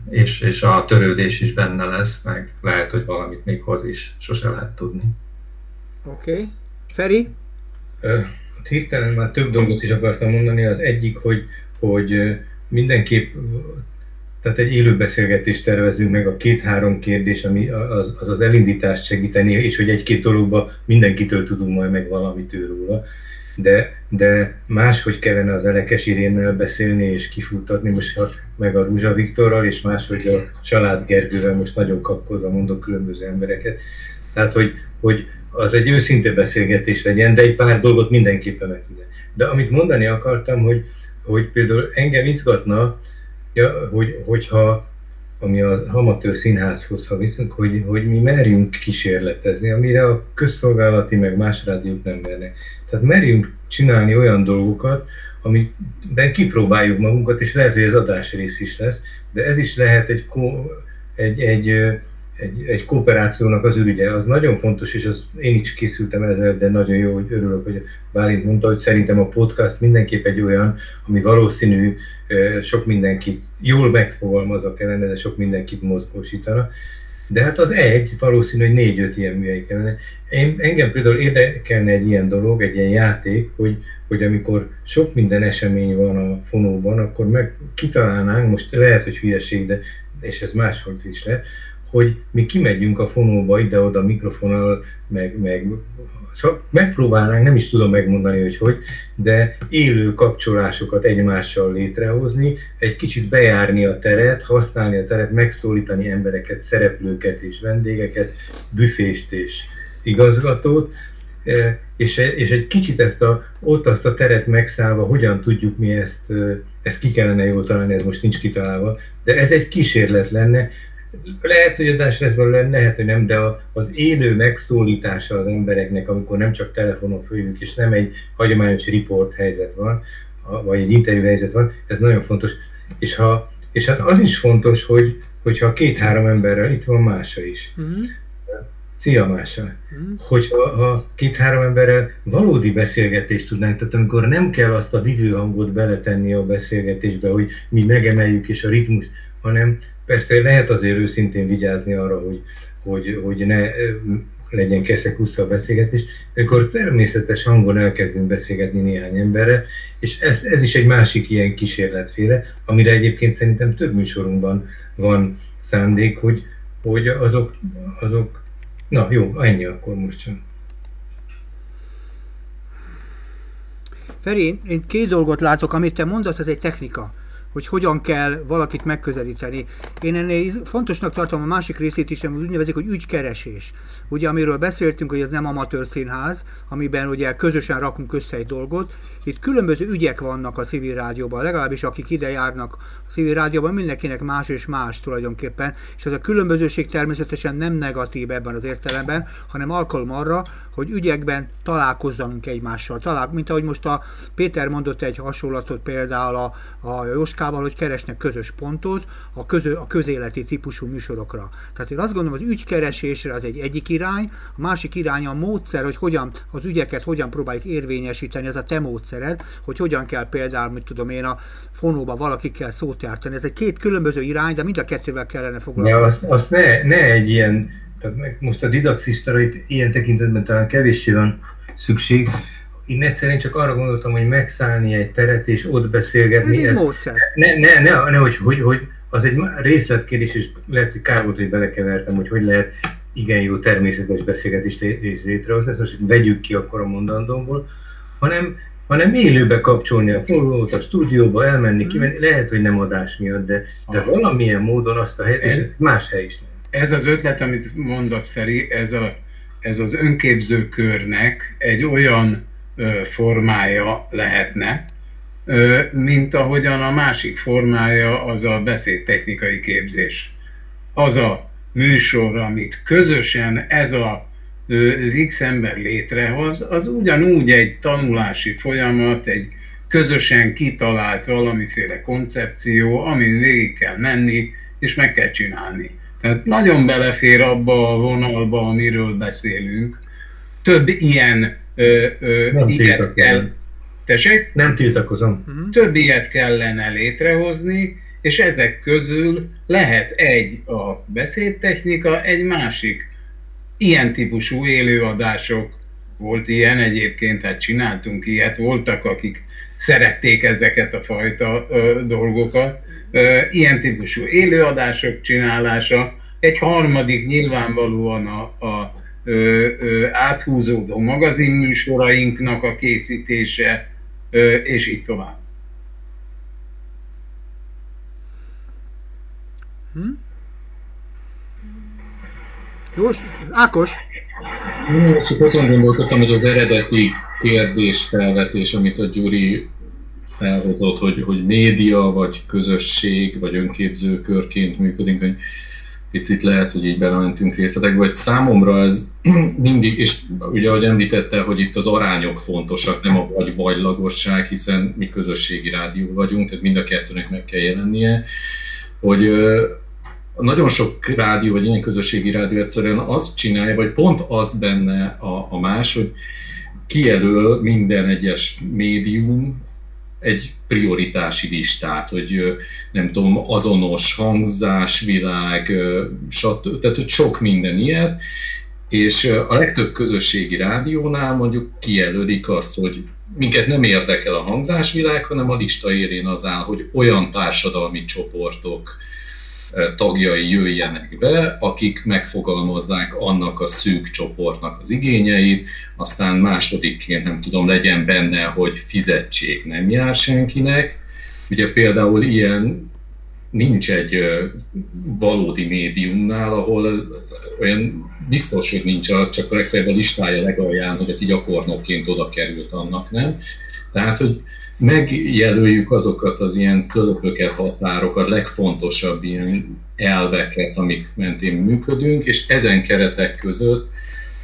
Speaker 8: és, és a törődés is benne lesz, meg lehet, hogy valamit még hoz is, sose lehet tudni.
Speaker 3: Oké. Okay. Feri?
Speaker 2: Hát hirtelen már több dolgot is akartam mondani. Az egyik, hogy, hogy mindenképp tehát egy élő beszélgetést tervezünk meg, a két-három kérdés, ami az, az az elindítást segíteni, és hogy egy-két dologba mindenkitől tudunk majd meg valamit róla. De, de máshogy kellene az Elekes Irénnel beszélni és kifuttatni, most meg a Rúzsa Viktorral, és máshogy a család Gergővel most nagyon kapkozva mondok különböző embereket. Tehát, hogy, hogy az egy őszinte beszélgetés legyen, de egy pár dolgot mindenképpen meg. De amit mondani akartam, hogy, hogy például engem izgatna, ja, hogy, hogyha ami a Hamatőr Színházhoz, ha viszont, hogy, hogy mi merjünk kísérletezni, amire a közszolgálati meg más rádiók nem mernek. Tehát merjünk csinálni olyan dolgokat, amiben kipróbáljuk magunkat, és lehet, hogy ez adásrész is lesz, de ez is lehet egy, egy, egy egy, egy kooperációnak az ürügye, az nagyon fontos, és az, én is készültem ezzel, de nagyon jó, hogy örülök, hogy Bálint mondta, hogy szerintem a podcast mindenképp egy olyan, ami valószínű sok mindenkit, jól megfogalmazva kellene, de sok mindenkit mozgósítana. De hát az egy, valószínű, hogy négy-öt ilyen műhely kellene. Én, engem például érdekelne egy ilyen dolog, egy ilyen játék, hogy, hogy amikor sok minden esemény van a fonóban, akkor meg kitalálnánk, most lehet, hogy hülyeség, de és ez máshogy is lehet, hogy mi kimegyünk a fonóba ide-oda mikrofonnal, meg, meg szóval megpróbálnánk, nem is tudom megmondani, hogy hogy, de élő kapcsolásokat egymással létrehozni, egy kicsit bejárni a teret, használni a teret, megszólítani embereket, szereplőket és vendégeket, büfést és igazgatót, e, és, és egy kicsit ezt a, ott azt a teret megszállva, hogyan tudjuk mi ezt, e, ezt ki kellene jól találni, ez most nincs kitalálva, de ez egy kísérlet lenne, lehet, hogy adás lesz belőle, lehet, hogy nem, de az élő megszólítása az embereknek, amikor nem csak telefonon főjünk, és nem egy hagyományos report helyzet van, vagy egy interjú helyzet van, ez nagyon fontos. És, ha, és hát az is fontos, hogy, hogyha két-három emberrel itt van Mása is. Uh-huh. Szia Mása! Uh-huh. Hogyha ha két-három emberrel valódi beszélgetést tudnánk, tehát amikor nem kell azt a vívőhangot beletenni a beszélgetésbe, hogy mi megemeljük és a ritmus, hanem persze lehet azért őszintén vigyázni arra, hogy, hogy, hogy ne legyen keszekussza a beszélgetés, akkor természetes hangon elkezdünk beszélgetni néhány emberre, és ez, ez is egy másik ilyen kísérletféle, amire egyébként szerintem több műsorunkban van szándék, hogy, hogy azok, azok Na jó, ennyi akkor most sem.
Speaker 3: Feri, én két dolgot látok, amit te mondasz, ez egy technika hogy hogyan kell valakit megközelíteni. Én ennél fontosnak tartom a másik részét is, amit úgy nevezik, hogy ügykeresés. Ugye, amiről beszéltünk, hogy ez nem amatőr színház, amiben ugye közösen rakunk össze egy dolgot. Itt különböző ügyek vannak a civil rádióban, legalábbis akik ide járnak a civil rádióban, mindenkinek más és más tulajdonképpen, és ez a különbözőség természetesen nem negatív ebben az értelemben, hanem alkalom arra, hogy ügyekben találkozzunk egymással. Talál, mint ahogy most a Péter mondott egy hasonlatot például a, a Jóskával, hogy keresnek közös pontot a, közö, a közéleti típusú műsorokra. Tehát én azt gondolom, az ügykeresésre az egy egyik irány, a másik irány a módszer, hogy hogyan az ügyeket hogyan próbáljuk érvényesíteni, ez a te módszered, hogy hogyan kell például, mit tudom én, a fonóba valakikkel szót jártani. Ez egy két különböző irány, de mind a kettővel kellene foglalkozni.
Speaker 2: Ja, azt, azt ne, ne egy ilyen tehát most a didaxistára itt ilyen tekintetben talán kevéssé van szükség. Én egyszerűen csak arra gondoltam, hogy megszállni egy teret és ott beszélgetni.
Speaker 3: Ez egy módszer.
Speaker 2: Ne, ne, ne, ne hogy, hogy, hogy, az egy részletkérdés, és lehet, hogy kár volt, hogy belekevertem, hogy hogy lehet igen jó természetes beszélgetést létrehozni, ezt most vegyük ki akkor a mondandómból, hanem, hanem élőbe kapcsolni a forrót, a stúdióba, elmenni, kimenni, lehet, hogy nem adás miatt, de, de valamilyen módon azt a helyet, és más hely is.
Speaker 4: ez az ötlet, amit mondasz Feri, ez, a, ez az önképző körnek egy olyan ö, formája lehetne, ö, mint ahogyan a másik formája az a beszédtechnikai képzés. Az a műsor, amit közösen ez a, az X ember létrehoz, az ugyanúgy egy tanulási folyamat, egy közösen kitalált valamiféle koncepció, amin végig kell menni, és meg kell csinálni. Tehát nagyon belefér abba a vonalba, amiről beszélünk. Több ilyen ö, ö,
Speaker 2: Nem ilyet kell.
Speaker 4: Tessék?
Speaker 2: Nem tiltakozom.
Speaker 4: Uh-huh. Több ilyet kellene létrehozni, és ezek közül lehet egy a beszédtechnika, egy másik ilyen típusú élőadások. Volt ilyen egyébként, hát csináltunk ilyet, voltak, akik szerették ezeket a fajta ö, dolgokat ilyen típusú élőadások csinálása, egy harmadik nyilvánvalóan a, a ö, ö, áthúzódó magazinműsorainknak a készítése, ö, és így tovább.
Speaker 3: Hm? Jó, Ákos?
Speaker 9: Én csak azon gondolkodtam, hogy az eredeti kérdésfelvetés, amit a Gyuri felhozott, hogy, hogy média, vagy közösség, vagy önképző körként működik, hogy picit lehet, hogy így belementünk részletekbe, vagy számomra ez *clears throat* mindig, és ugye ahogy említette, hogy itt az arányok fontosak, nem a vagy-vagylagosság, hiszen mi közösségi rádió vagyunk, tehát mind a kettőnek meg kell jelennie, hogy nagyon sok rádió, vagy ilyen közösségi rádió egyszerűen azt csinálja, vagy pont az benne a, a más, hogy kijelöl minden egyes médium egy prioritási listát, hogy nem tudom, azonos hangzásvilág, stb. Tehát, hogy sok minden ilyet, és a legtöbb közösségi rádiónál mondjuk kijelölik azt, hogy minket nem érdekel a hangzásvilág, hanem a lista élén az áll, hogy olyan társadalmi csoportok, tagjai jöjjenek be, akik megfogalmazzák annak a szűk csoportnak az igényeit, aztán másodikként nem tudom, legyen benne, hogy fizetség nem jár senkinek. Ugye például ilyen nincs egy valódi médiumnál, ahol olyan biztos, hogy nincs, csak legfeljebb a listája legalján, hogy aki gyakornokként oda került annak, nem? Tehát, hogy megjelöljük azokat az ilyen tölöpöket, határokat, legfontosabb ilyen elveket, amik mentén működünk, és ezen keretek között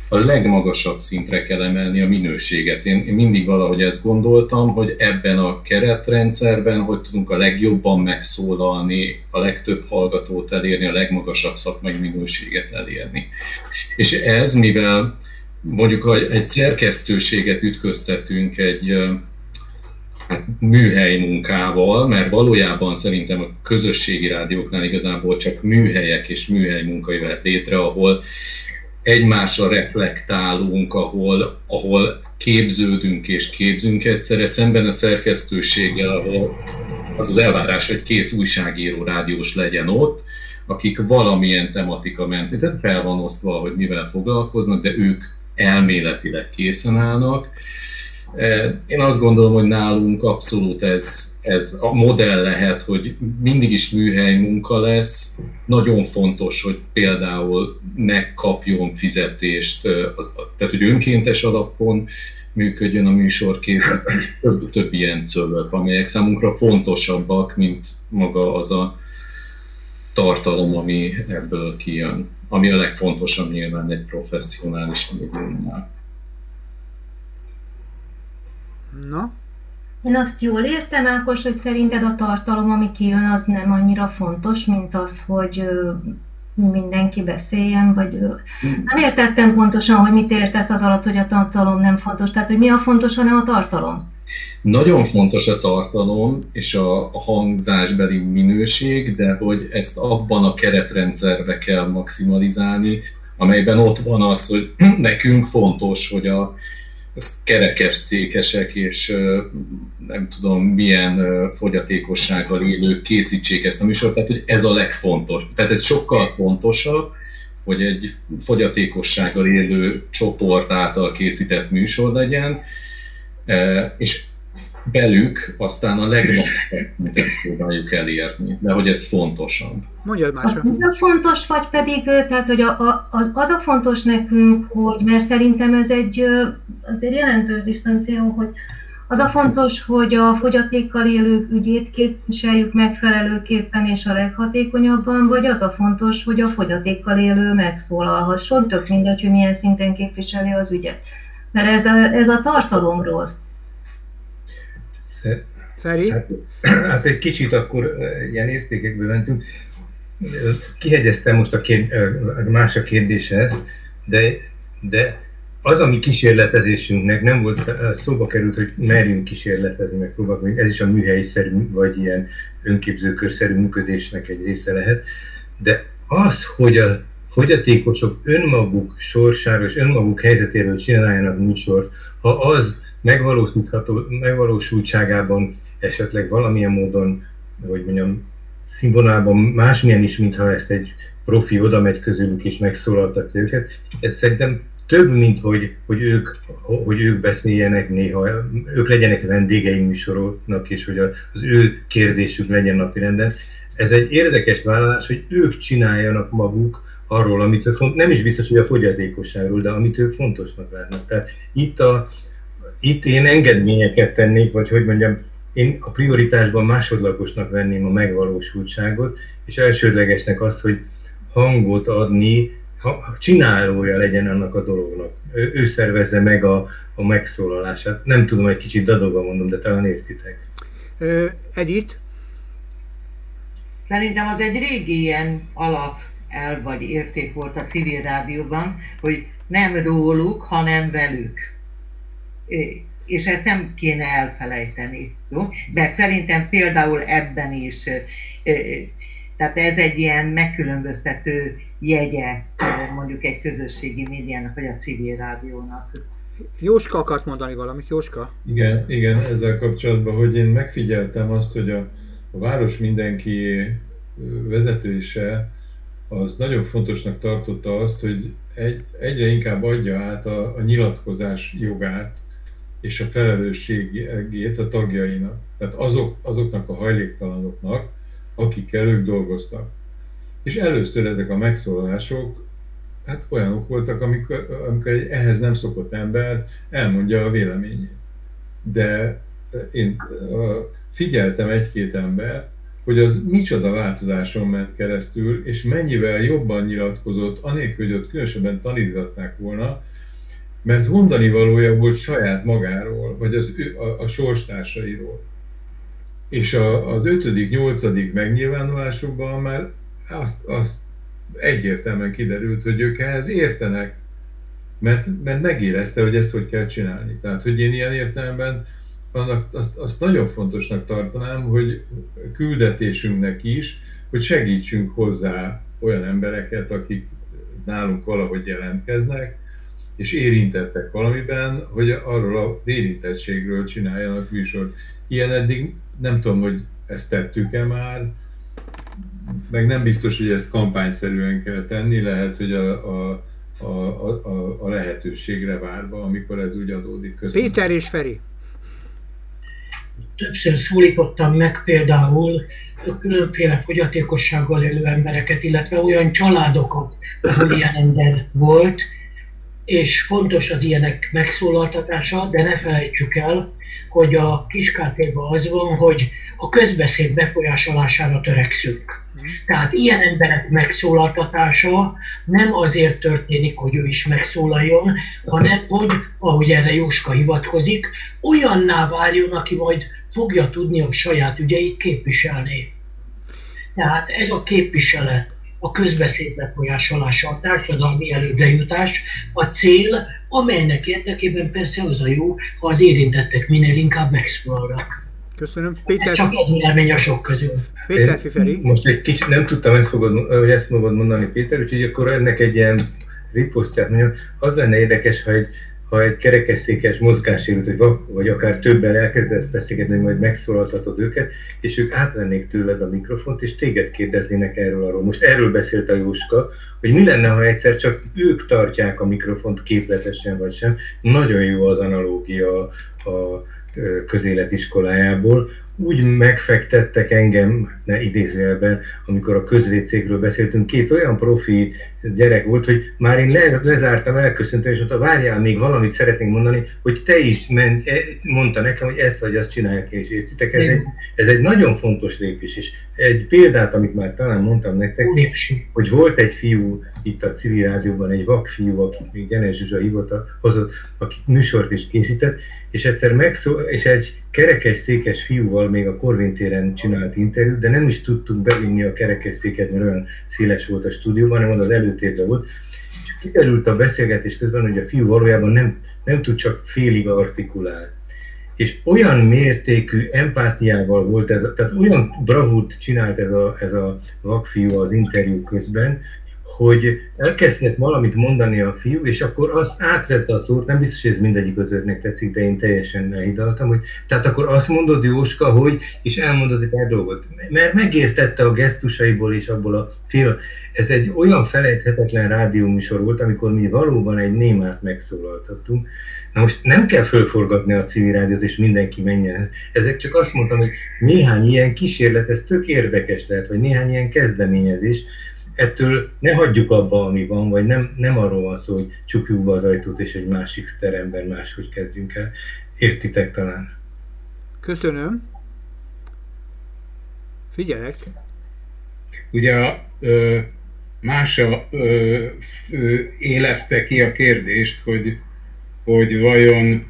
Speaker 9: a legmagasabb szintre kell emelni a minőséget. Én, én mindig valahogy ezt gondoltam, hogy ebben a keretrendszerben, hogy tudunk a legjobban megszólalni, a legtöbb hallgatót elérni, a legmagasabb szakmai minőséget elérni. És ez, mivel mondjuk egy szerkesztőséget ütköztetünk egy hát, műhely munkával, mert valójában szerintem a közösségi rádióknál igazából csak műhelyek és műhely munka jöhet létre, ahol egymásra reflektálunk, ahol, ahol képződünk és képzünk egyszerre, szemben a szerkesztőséggel, ahol az az elvárás, hogy kész újságíró rádiós legyen ott, akik valamilyen tematika mentén, tehát fel van osztva, hogy mivel foglalkoznak, de ők elméletileg készen állnak. Én azt gondolom, hogy nálunk abszolút ez, ez a modell lehet, hogy mindig is műhely munka lesz. Nagyon fontos, hogy például ne kapjon fizetést, tehát hogy önkéntes alapon működjön a műsorkészítés, több, több ilyen cövök, amelyek számunkra fontosabbak, mint maga az a tartalom, ami ebből kijön, ami a legfontosabb nyilván egy professzionális médiumnál.
Speaker 3: Na?
Speaker 10: Én azt jól értem, Ákos, hogy szerinted a tartalom, ami kijön, az nem annyira fontos, mint az, hogy mindenki beszéljen, vagy nem értettem pontosan, hogy mit értesz az alatt, hogy a tartalom nem fontos. Tehát, hogy mi a fontos, hanem a tartalom.
Speaker 9: Nagyon fontos a tartalom és a, a hangzásbeli minőség, de hogy ezt abban a keretrendszerbe kell maximalizálni, amelyben ott van az, hogy *clears throat* nekünk fontos, hogy a, kerekes cékesek és nem tudom milyen fogyatékossággal élők készítsék ezt a műsort, tehát hogy ez a legfontos. Tehát ez sokkal fontosabb, hogy egy fogyatékossággal élő csoport által készített műsor legyen, és belük aztán a legnagyobb próbáljuk elérni, de hogy ez fontosabb.
Speaker 3: Mondjad már Az
Speaker 10: a fontos, vagy pedig, tehát hogy a, a, az, az a fontos nekünk, hogy, mert szerintem ez egy azért jelentős distancia, hogy az a fontos, hogy a fogyatékkal élők ügyét képviseljük megfelelőképpen és a leghatékonyabban, vagy az a fontos, hogy a fogyatékkal élő megszólalhasson, tök mindegy, hogy milyen szinten képviseli az ügyet. Mert ez a, ez a tartalomról
Speaker 3: Feri?
Speaker 2: Hát, *clears throat* hát egy kicsit akkor ilyen értékekből mentünk. Kihegyeztem most a, kérd, más a kérdéshez, de, de az, ami kísérletezésünknek nem volt, szóba került, hogy merjünk kísérletezni, meg próbálkozni, ez is a műhelyszerű, vagy ilyen önképzőkörszerű működésnek egy része lehet, de az, hogy a fogyatékosok önmaguk sorsáról és önmaguk helyzetéről csináljanak műsort, ha az megvalósítható, megvalósultságában esetleg valamilyen módon, hogy mondjam, színvonalban másmilyen is, mintha ezt egy profi oda megy közülük és megszólaltak őket. Ez szerintem több, mint hogy, hogy, ők, hogy ők beszéljenek néha, ők legyenek vendégei műsoroknak, és hogy az ő kérdésük legyen napirenden. Ez egy érdekes vállalás, hogy ők csináljanak maguk arról, amit ők font, nem is biztos, hogy a fogyatékosságról, de amit ők fontosnak látnak. Tehát itt a, itt én engedményeket tennék, vagy hogy mondjam, én a prioritásban másodlagosnak venném a megvalósultságot, és elsődlegesnek azt, hogy hangot adni, ha csinálója legyen annak a dolognak. Ő, ő szervezze meg a, a megszólalását. Nem tudom, egy kicsit dadogva mondom, de talán értitek.
Speaker 3: Edith?
Speaker 6: Szerintem az egy régi ilyen alap el vagy érték volt a civil rádióban, hogy nem róluk, hanem velük és ezt nem kéne elfelejteni. Jó? De szerintem például ebben is, tehát ez egy ilyen megkülönböztető jegye mondjuk egy közösségi médiának, vagy a civil rádiónak.
Speaker 3: Jóska akart mondani valamit, Jóska?
Speaker 1: Igen, igen, ezzel kapcsolatban, hogy én megfigyeltem azt, hogy a, a város mindenki vezetése az nagyon fontosnak tartotta azt, hogy egy, egyre inkább adja át a, a nyilatkozás jogát és a felelősségét a tagjainak. Tehát azok, azoknak a hajléktalanoknak, akikkel ők dolgoztak. És először ezek a megszólalások hát olyanok voltak, amikor, amikor egy ehhez nem szokott ember elmondja a véleményét. De én figyeltem egy-két embert, hogy az micsoda változáson ment keresztül, és mennyivel jobban nyilatkozott, anélkül, hogy ott különösebben tanítgatták volna, mert mondani valója volt saját magáról, vagy az, a, a sorstársairól. És a, az ötödik, nyolcadik megnyilvánulásokban már azt, azt egyértelműen kiderült, hogy ők ehhez értenek, mert, mert megérezte, hogy ezt hogy kell csinálni. Tehát, hogy én ilyen értelemben annak, azt, azt nagyon fontosnak tartanám, hogy küldetésünknek is, hogy segítsünk hozzá olyan embereket, akik nálunk valahogy jelentkeznek, és érintettek valamiben, hogy arról az érintettségről csináljanak műsort. Ilyen eddig nem tudom, hogy ezt tettük-e már, meg nem biztos, hogy ezt kampányszerűen kell tenni, lehet, hogy a, a, a, a, a lehetőségre várva, amikor ez úgy adódik.
Speaker 3: Köszönöm. Péter és Feri.
Speaker 5: Többször szólítottam meg például különféle fogyatékossággal élő embereket, illetve olyan családokat, ahol ilyen ember volt, és fontos az ilyenek megszólaltatása, de ne felejtsük el, hogy a kiskátéban az van, hogy a közbeszéd befolyásolására törekszünk. Tehát ilyen emberek megszólaltatása nem azért történik, hogy ő is megszólaljon, hanem hogy, ahogy erre Jóska hivatkozik, olyanná váljon, aki majd fogja tudni a saját ügyeit képviselni. Tehát ez a képviselet, a közbeszéd befolyásolása, a társadalmi előbbrejutás a cél, amelynek érdekében persze az a jó, ha az érintettek minél inkább megszólalnak.
Speaker 3: Köszönöm. Péter...
Speaker 5: Ez csak egy vélemény a sok közül.
Speaker 3: Péter Fiferi.
Speaker 2: Most egy kicsit nem tudtam ezt fogod, hogy ezt fogod mondani, Péter, úgyhogy akkor ennek egy ilyen riposztját mondjam. Az lenne érdekes, ha egy ha egy kerekesszékes mozgássérült, vagy, vagy akár többen elkezdesz beszélgetni, majd megszólaltatod őket, és ők átvennék tőled a mikrofont, és téged kérdeznének erről arról. Most erről beszélt a Jóska, hogy mi lenne, ha egyszer csak ők tartják a mikrofont képletesen vagy sem. Nagyon jó az analógia a közéletiskolájából, úgy megfektettek engem, ne idézőjelben, amikor a közvécékről beszéltünk, két olyan profi gyerek volt, hogy már én le, lezártam, elköszöntem, és mondta, várjál, még valamit szeretnénk mondani, hogy te is ment, e, mondta nekem, hogy ezt vagy azt csinálják, és értitek, ez egy, ez egy nagyon fontos lépés, és egy példát, amit már talán mondtam nektek, hogy volt egy fiú itt a civil rádióban, egy vak fiú, akit még Gyenes Zsuzsa hívott, hozott, aki műsort is készített, és egyszer megszó, és egy kerekes székes fiúval még a Korvin téren csinált interjút, de nem is tudtunk bevinni a kerekes széket, mert olyan széles volt a stúdióban, hanem az előtérben volt. És kiderült a beszélgetés közben, hogy a fiú valójában nem, nem tud csak félig artikulálni. És olyan mértékű empátiával volt ez, tehát olyan bravút csinált ez a, ez a vakfiú az interjú közben, hogy elkezdett valamit mondani a fiú, és akkor azt átvette a szót, nem biztos, hogy ez mindegyik ötöknek tetszik, de én teljesen elhidaltam, hogy tehát akkor azt mondod Jóska, hogy, és elmondod egy pár dolgot, mert megértette a gesztusaiból és abból a film. Ez egy olyan felejthetetlen rádióműsor volt, amikor mi valóban egy némát megszólaltattunk. Na most nem kell fölforgatni a civil rádiót, és mindenki menjen. Ezek csak azt mondtam, hogy néhány ilyen kísérlet, ez tök érdekes lehet, vagy néhány ilyen kezdeményezés, ettől ne hagyjuk abba, ami van, vagy nem, nem arról van szó, hogy csukjuk be az ajtót, és egy másik teremben máshogy kezdjünk el. Értitek talán?
Speaker 3: Köszönöm. Figyelek.
Speaker 4: Ugye a ö, Mása ö, ö, élezte ki a kérdést, hogy, hogy vajon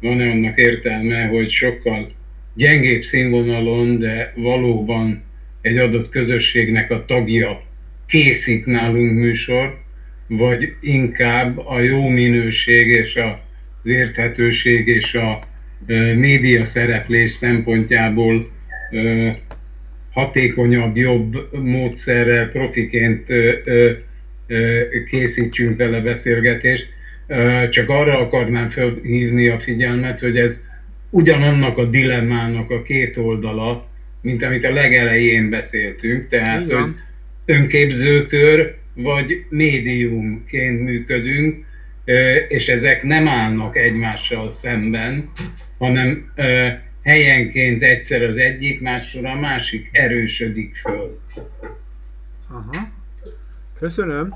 Speaker 4: van-e annak értelme, hogy sokkal gyengébb színvonalon, de valóban egy adott közösségnek a tagja készít nálunk műsort, vagy inkább a jó minőség és az érthetőség és a média szereplés szempontjából hatékonyabb, jobb módszerrel profiként készítsünk vele beszélgetést. Csak arra akarnám felhívni a figyelmet, hogy ez ugyanannak a dilemmának a két oldala, mint amit a legelején beszéltünk, tehát Igen. hogy önképzőkör vagy médiumként működünk, és ezek nem állnak egymással szemben, hanem helyenként egyszer az egyik, másszor a másik erősödik föl.
Speaker 3: Aha. Köszönöm.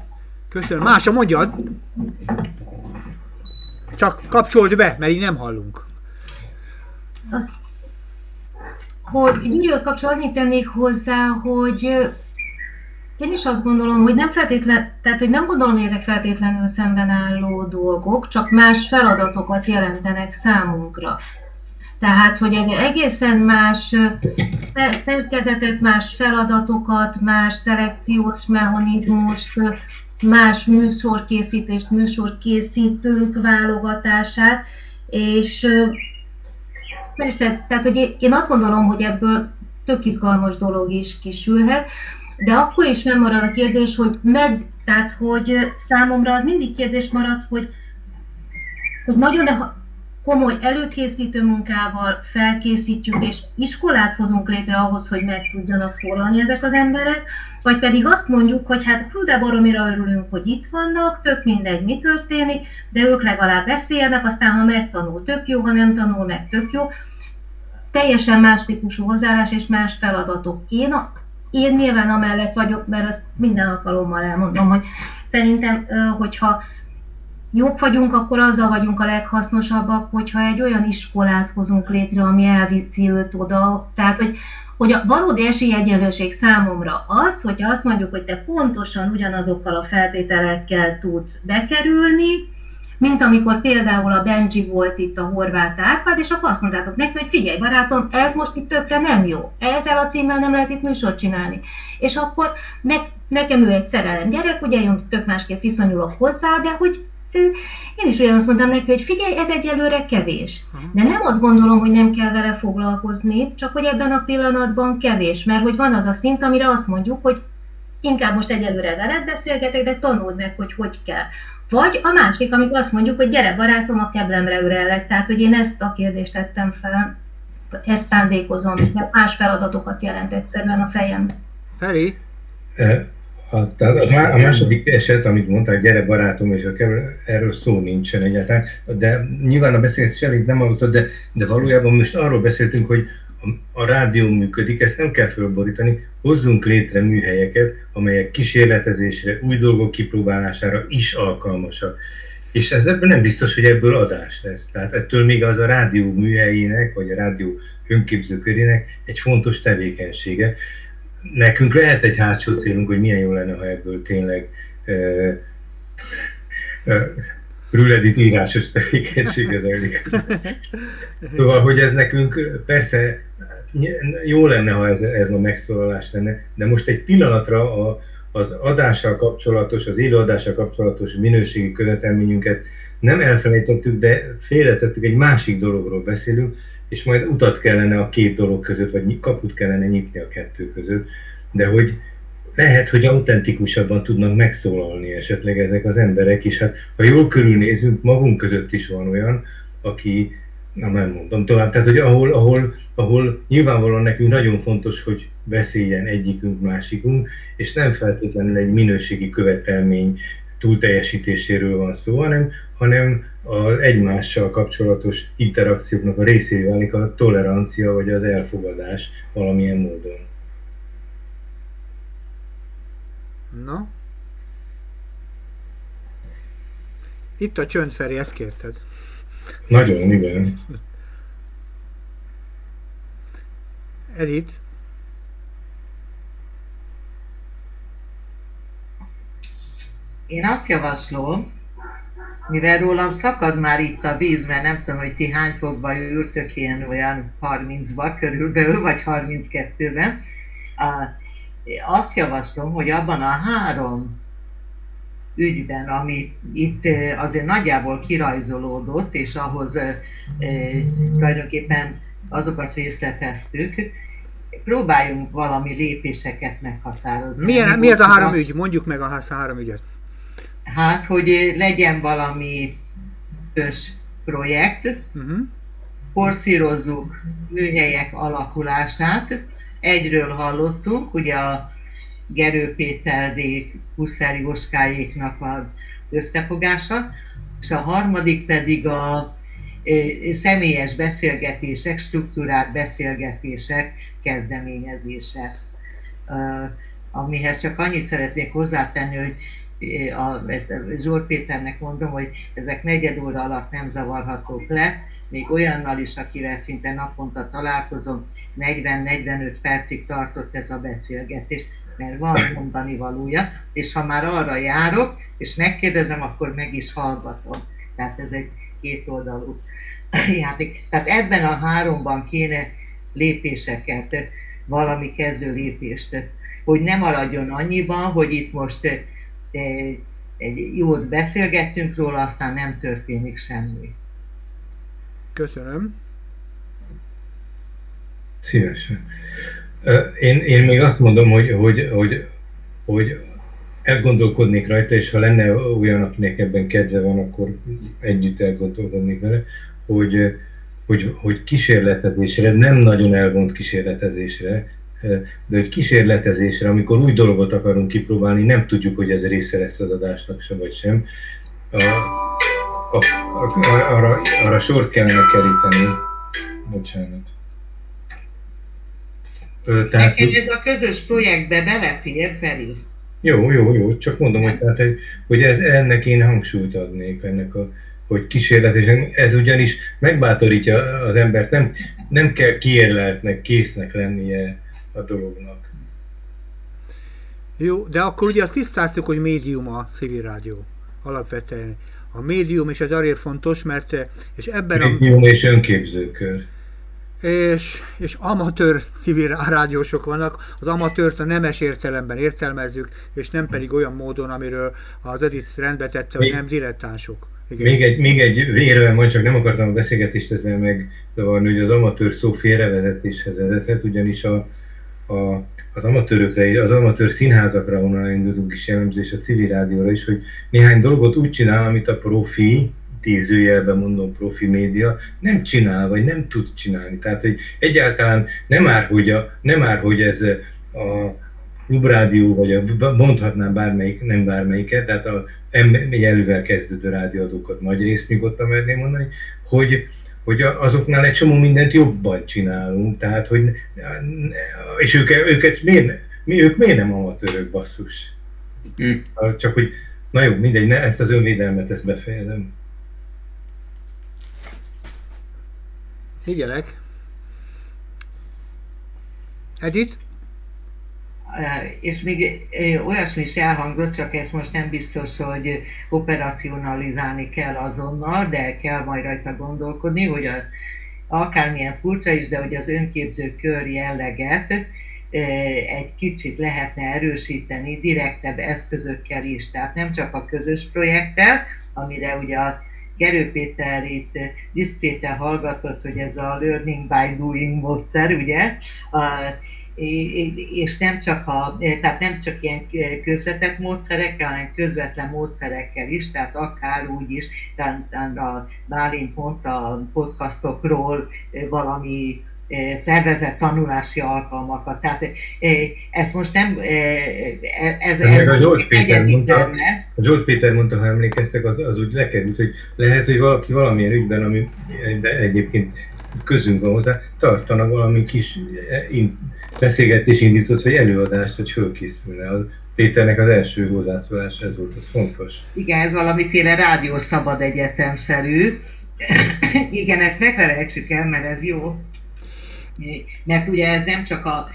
Speaker 3: Köszönöm. Más a mondjad. Csak kapcsold be, mert így nem hallunk
Speaker 10: hogy Gyurihoz kapcsolatban annyit tennék hozzá, hogy én is azt gondolom, hogy nem feltétlen, tehát hogy nem gondolom, hogy ezek feltétlenül szemben álló dolgok, csak más feladatokat jelentenek számunkra. Tehát, hogy ez egészen más szerkezetet, más feladatokat, más szelekciós mechanizmust, más műsorkészítést, műsorkészítők válogatását, és Persze, tehát hogy én azt gondolom, hogy ebből tök izgalmas dolog is kisülhet, de akkor is nem marad a kérdés, hogy med, tehát hogy számomra az mindig kérdés marad, hogy, hogy nagyon, komoly előkészítő munkával felkészítjük, és iskolát hozunk létre ahhoz, hogy meg tudjanak szólalni ezek az emberek, vagy pedig azt mondjuk, hogy hát hú, de baromira örülünk, hogy itt vannak, tök mindegy, mi történik, de ők legalább beszélnek, aztán ha megtanul, tök jó, ha nem tanul, meg tök jó. Teljesen más típusú hozzáállás és más feladatok. Én, a, én nyilván amellett vagyok, mert azt minden alkalommal elmondom, hogy szerintem, hogyha jók vagyunk, akkor azzal vagyunk a leghasznosabbak, hogyha egy olyan iskolát hozunk létre, ami elviszi őt oda. Tehát, hogy, hogy a valódi esélyegyenlőség számomra az, hogyha azt mondjuk, hogy te pontosan ugyanazokkal a feltételekkel tudsz bekerülni, mint amikor például a Benji volt itt a Horváth Árpád, és akkor azt mondtátok neki, hogy figyelj barátom, ez most itt tökre nem jó, ezzel a címmel nem lehet itt műsort csinálni. És akkor ne, nekem ő egy szerelem gyerek, ugye én tök másképp viszonyulok hozzá, de hogy én is olyan azt mondtam neki, hogy figyelj, ez egyelőre kevés. De nem azt gondolom, hogy nem kell vele foglalkozni, csak hogy ebben a pillanatban kevés, mert hogy van az a szint, amire azt mondjuk, hogy inkább most egyelőre veled beszélgetek, de tanuld meg, hogy hogy kell. Vagy a másik, amikor azt mondjuk, hogy gyere barátom, a keblemre ürellek. Tehát, hogy én ezt a kérdést tettem fel, ezt szándékozom, mert más feladatokat jelent egyszerűen a fejem.
Speaker 3: Feri?
Speaker 2: A, tehát az a második eset, amit mondtál, gyere barátom, és a erről szó nincsen egyáltalán, de nyilván a beszélgetés elég nem hallottad, de, de valójában most arról beszéltünk, hogy a, a rádió működik, ezt nem kell fölborítani, hozzunk létre műhelyeket, amelyek kísérletezésre, új dolgok kipróbálására is alkalmasak. És ez ebben nem biztos, hogy ebből adás lesz. Tehát ettől még az a rádió műhelyének, vagy a rádió önképzőkörének egy fontos tevékenysége nekünk lehet egy hátsó célunk, hogy milyen jó lenne, ha ebből tényleg uh, uh, rüledit írásos tevékenység zajlik. Szóval, hogy ez nekünk persze jó lenne, ha ez, ez a megszólalás lenne, de most egy pillanatra a, az adással kapcsolatos, az élőadással kapcsolatos minőségi követelményünket nem elfelejtettük, de félretettük, egy másik dologról beszélünk, és majd utat kellene a két dolog között, vagy kaput kellene nyitni a kettő között, de hogy lehet, hogy autentikusabban tudnak megszólalni esetleg ezek az emberek, és hát ha jól körülnézünk, magunk között is van olyan, aki, na nem mondom tovább, tehát hogy ahol, ahol, ahol nyilvánvalóan nekünk nagyon fontos, hogy beszéljen egyikünk, másikunk, és nem feltétlenül egy minőségi követelmény túlteljesítéséről van szó, hanem, hanem az egymással kapcsolatos interakcióknak a részévé válik a tolerancia vagy az elfogadás valamilyen módon.
Speaker 3: Na? Itt a csönd, Feri, ezt kérted.
Speaker 2: Nagyon, igen.
Speaker 3: Edith?
Speaker 6: Én azt javaslom, mivel rólam szakad már itt a víz, mert nem tudom, hogy ti hány fokba ültök, ilyen olyan 30-ba körülbelül, vagy 32-ben, azt javaslom, hogy abban a három ügyben, ami itt azért nagyjából kirajzolódott, és ahhoz e, tulajdonképpen azokat részleteztük, próbáljunk valami lépéseket meghatározni.
Speaker 3: Milyen, mi ez a három ügy? Mondjuk meg a három ügyet.
Speaker 6: Hát, hogy legyen valami kös projekt, uh-huh. forszírozzuk műhelyek alakulását. Egyről hallottunk, ugye a Gerő Péterék, Huszer Jóskáéknak az összefogása, és a harmadik pedig a személyes beszélgetések, struktúrált beszélgetések kezdeményezése. Amihez csak annyit szeretnék hozzátenni, hogy a, ezt Zsór Péternek mondom, hogy ezek negyed óra alatt nem zavarhatók le, még olyannal is, akivel szinte naponta találkozom, 40-45 percig tartott ez a beszélgetés, mert van mondani valója, és ha már arra járok, és megkérdezem, akkor meg is hallgatom. Tehát ez egy kétoldalú *clears throat* játék. Tehát ebben a háromban kéne lépéseket, valami kezdő lépést, hogy ne maradjon annyiban, hogy itt most egy jót beszélgettünk róla, aztán nem történik semmi.
Speaker 3: Köszönöm.
Speaker 2: Szívesen. Én, én még azt mondom, hogy, hogy, hogy, hogy elgondolkodnék rajta, és ha lenne olyan, akinek ebben kedve van, akkor együtt elgondolkodnék vele, hogy, hogy, hogy kísérletezésre, nem nagyon elvont kísérletezésre, de hogy kísérletezésre, amikor új dolgot akarunk kipróbálni, nem tudjuk, hogy ez része lesz az adásnak sem, vagy sem. A, a, a, arra, arra sort kellene keríteni. Bocsánat.
Speaker 6: Tehát, Neked ez a közös projektbe belefér, Feri?
Speaker 2: Jó, jó, jó, csak mondom, hogy, tehát, hogy ez, ennek én hangsúlyt adnék, ennek a, hogy kísérlet, és ez ugyanis megbátorítja az embert, nem, nem kell kiérleltnek, késznek lennie a dolognak.
Speaker 3: Jó, de akkor ugye azt tisztáztuk, hogy médium a civil rádió alapvetően. A médium, és ez azért fontos, mert és ebben
Speaker 2: médium a... Médium és önképzőkör
Speaker 3: és, és amatőr civil rádiósok vannak. Az amatőrt a nemes értelemben értelmezzük, és nem pedig olyan módon, amiről az Edith rendbe tette, hogy nem dilettánsok.
Speaker 2: Igen. Még egy, még egy vérve, majd csak nem akartam a beszélgetést ezzel megzavarni, hogy az amatőr szó félrevezetéshez vezethet, ugyanis a, a, az amatőrökre, az amatőr színházakra onnan indulunk is jellemző, és a civil rádióra is, hogy néhány dolgot úgy csinál, amit a profi, idézőjelben mondom profi média nem csinál, vagy nem tud csinálni. Tehát, hogy egyáltalán nem ár, hogy, a, nem ár, hogy ez a klubrádió, vagy a, mondhatnám bármelyik, nem bármelyiket, tehát a jelűvel kezdődő rádióadókat nagy részt nyugodtan merném mondani, hogy, hogy azoknál egy csomó mindent jobban csinálunk, tehát hogy, és ők, őket miért, mi, ők miért nem amatőrök basszus? Mm. Csak hogy, na jó, mindegy, ne, ezt az önvédelmet, ezt befejezem.
Speaker 3: Figyelek. Edith?
Speaker 6: És még olyasmi is elhangzott, csak ezt most nem biztos, hogy operacionalizálni kell azonnal, de kell majd rajta gondolkodni, hogy a, akármilyen furcsa is, de hogy az önképző kör jelleget egy kicsit lehetne erősíteni direktebb eszközökkel is. Tehát nem csak a közös projekttel, amire ugye a Gerő Péter itt Disz Péter hallgatott, hogy ez a learning by doing módszer, ugye? és nem csak, a, tehát nem csak ilyen közvetett módszerekkel, hanem közvetlen módszerekkel is, tehát akár úgy is, tehát a Bálint mondta a podcastokról valami szervezett tanulási alkalmakat. Tehát ez most nem... Ez, ez
Speaker 2: a Zsolt Péter, mondta, a Zsolt Péter mondta, ha emlékeztek, az, az úgy lekerült, hogy lehet, hogy valaki valamilyen ügyben, ami egyébként közünk van hozzá, tartana valami kis beszélgetés indított, vagy előadást, hogy fölkészülne. A Péternek az első hozzászólás ez volt, ez fontos.
Speaker 6: Igen, ez valamiféle rádió szabad egyetemszerű. Igen, ezt ne felejtsük el, mert ez jó. Mert ugye ez nem csak a,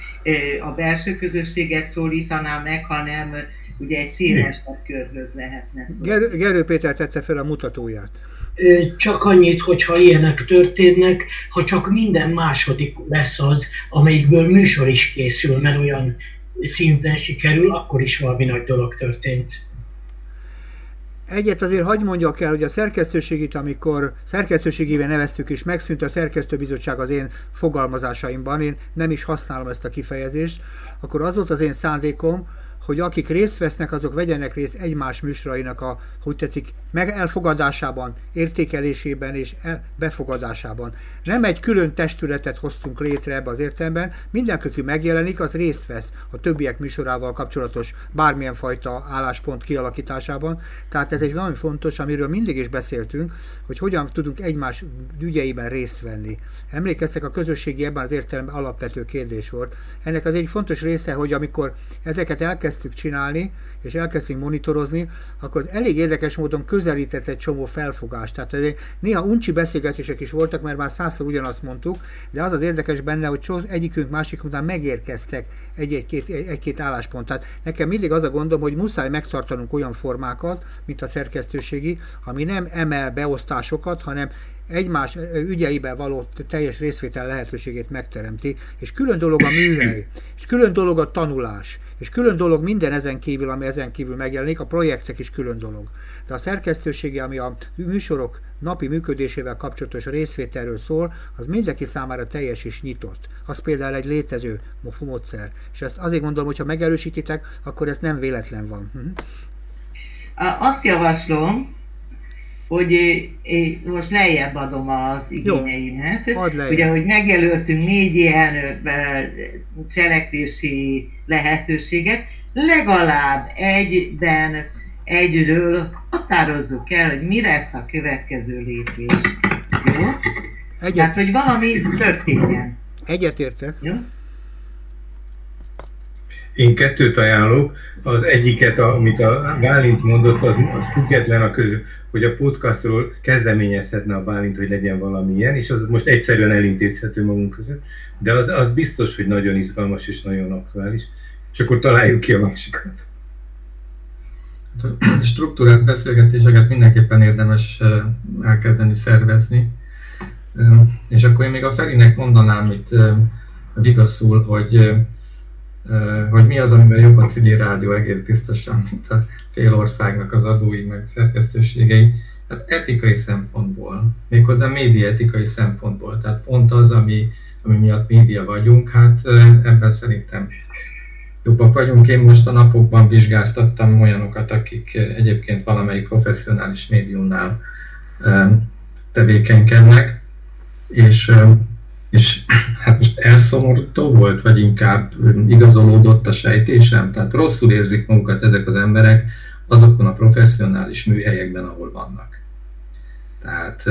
Speaker 6: a belső közösséget szólítaná meg, hanem ugye egy szélesebb körhöz lehetne szó.
Speaker 3: Gerő, Gerő Péter tette fel a mutatóját.
Speaker 5: Csak annyit, hogyha ilyenek történnek, ha csak minden második lesz az, amelyikből műsor is készül, mert olyan szinten sikerül, akkor is valami nagy dolog történt.
Speaker 3: Egyet azért hagyd mondjak el, hogy a szerkesztőségét, amikor szerkesztőségével neveztük és megszűnt a szerkesztőbizottság az én fogalmazásaimban, én nem is használom ezt a kifejezést, akkor az volt az én szándékom, hogy akik részt vesznek, azok vegyenek részt egymás műsorainak a, hogy tetszik, meg elfogadásában, értékelésében és el, befogadásában. Nem egy külön testületet hoztunk létre ebbe az értelemben, mindenki, megjelenik, az részt vesz a többiek műsorával kapcsolatos bármilyen fajta álláspont kialakításában. Tehát ez egy nagyon fontos, amiről mindig is beszéltünk, hogy hogyan tudunk egymás ügyeiben részt venni. Emlékeztek, a közösségi ebben az értelemben alapvető kérdés volt. Ennek az egy fontos része, hogy amikor ezeket elkezdtük csinálni, és elkezdtünk monitorozni, akkor elég érdekes módon közelített egy csomó felfogást. Tehát néha uncsi beszélgetések is voltak, mert már százszor ugyanazt mondtuk, de az az érdekes benne, hogy egyikünk másik után megérkeztek egy-két egy-két álláspont. Tehát nekem mindig az a gondom, hogy muszáj megtartanunk olyan formákat, mint a szerkesztőségi, ami nem emel beosztásokat, hanem egymás ügyeiben való teljes részvétel lehetőségét megteremti, és külön dolog a műhely, és külön dolog a tanulás, és külön dolog minden ezen kívül, ami ezen kívül megjelenik, a projektek is külön dolog. De a szerkesztősége, ami a műsorok napi működésével kapcsolatos részvételről szól, az mindenki számára teljes és nyitott. Az például egy létező módszer. És ezt azért gondolom, hogy ha megerősítitek, akkor ez nem véletlen van. Mhm.
Speaker 6: Azt javaslom, hogy én most lejjebb adom az igényeimet. Jó, Ugye, hogy megjelöltünk négy ilyen cselekvési lehetőséget, legalább egyben egyről határozzuk el, hogy mi lesz a következő lépés. Jó? Egyet... Tehát, hogy valami történjen.
Speaker 3: Egyetértek. Jó?
Speaker 2: Én kettőt ajánlok. Az egyiket, amit a Bálint mondott, az, az független a közül, hogy a podcastról kezdeményezhetne a Bálint, hogy legyen valamilyen, és az most egyszerűen elintézhető magunk között, de az, az biztos, hogy nagyon izgalmas és nagyon aktuális, és akkor találjuk ki a másikat.
Speaker 8: Struktúrált beszélgetéseket mindenképpen érdemes elkezdeni szervezni, és akkor én még a Ferinek mondanám itt vigaszul, hogy hogy mi az, amiben jobb a civil rádió egész biztosan, mint a fél országnak az adói, meg szerkesztőségei. Hát etikai szempontból, méghozzá média etikai szempontból, tehát pont az, ami, ami miatt média vagyunk, hát ebben szerintem jobbak vagyunk. Én most a napokban vizsgáztattam olyanokat, akik egyébként valamelyik professzionális médiumnál tevékenykednek, és és hát most elszomorító volt, vagy inkább igazolódott a sejtésem, tehát rosszul érzik magukat ezek az emberek azokon a professzionális műhelyekben, ahol vannak. Tehát,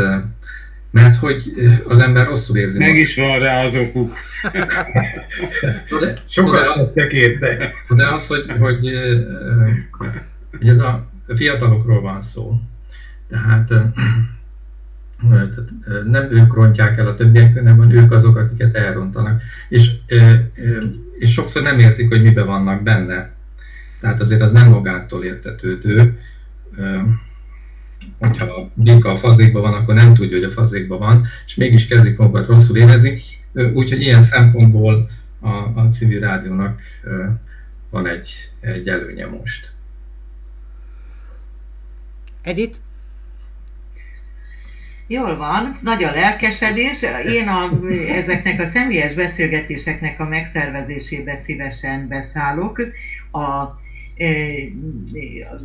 Speaker 8: mert hogy az ember rosszul érzi
Speaker 4: Meg is van rá az okuk. *laughs*
Speaker 2: de, Sokat azt érte.
Speaker 8: De az, hogy, hogy, hogy ez a fiatalokról van szó. Tehát nem ők rontják el a többiek, hanem ők azok, akiket elrontanak. És, és sokszor nem értik, hogy mibe vannak benne. Tehát azért az nem magától értetődő. Hogyha a béka a fazékban van, akkor nem tudja, hogy a fazékban van, és mégis kezdik magukat rosszul érezni. Úgyhogy ilyen szempontból a, a civil rádiónak van egy, egy előnye most.
Speaker 3: Edith?
Speaker 6: Jól van, nagy a lelkesedés. Én a, ezeknek a személyes beszélgetéseknek a megszervezésébe szívesen beszállok. A, e,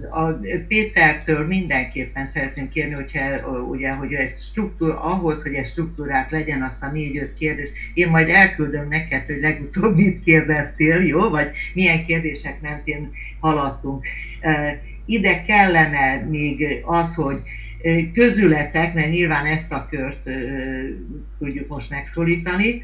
Speaker 6: a Pétertől mindenképpen szeretném kérni, hogyha, ugye, hogy ez struktúr, ahhoz, hogy ez struktúrát legyen, azt a négy-öt kérdés, én majd elküldöm neked, hogy legutóbb mit kérdeztél, jó? Vagy milyen kérdések mentén haladtunk. E, ide kellene még az, hogy közületek, mert nyilván ezt a kört tudjuk most megszólítani,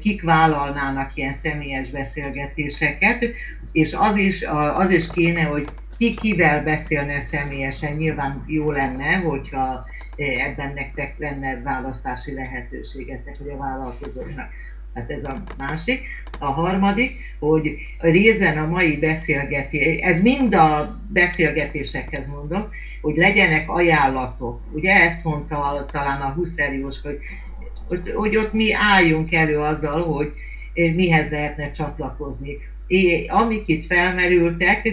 Speaker 6: kik vállalnának ilyen személyes beszélgetéseket, és az is, az is kéne, hogy ki kivel beszélne személyesen, nyilván jó lenne, hogyha ebben nektek lenne választási lehetőségetek, hogy a vállalkozóknak. Hát ez a másik. A harmadik, hogy részen a mai beszélgetés, ez mind a beszélgetésekhez mondom, hogy legyenek ajánlatok. Ugye ezt mondta talán a Huszeriós, hogy, hogy, hogy ott mi álljunk elő azzal, hogy mihez lehetne csatlakozni. É, amik itt felmerültek,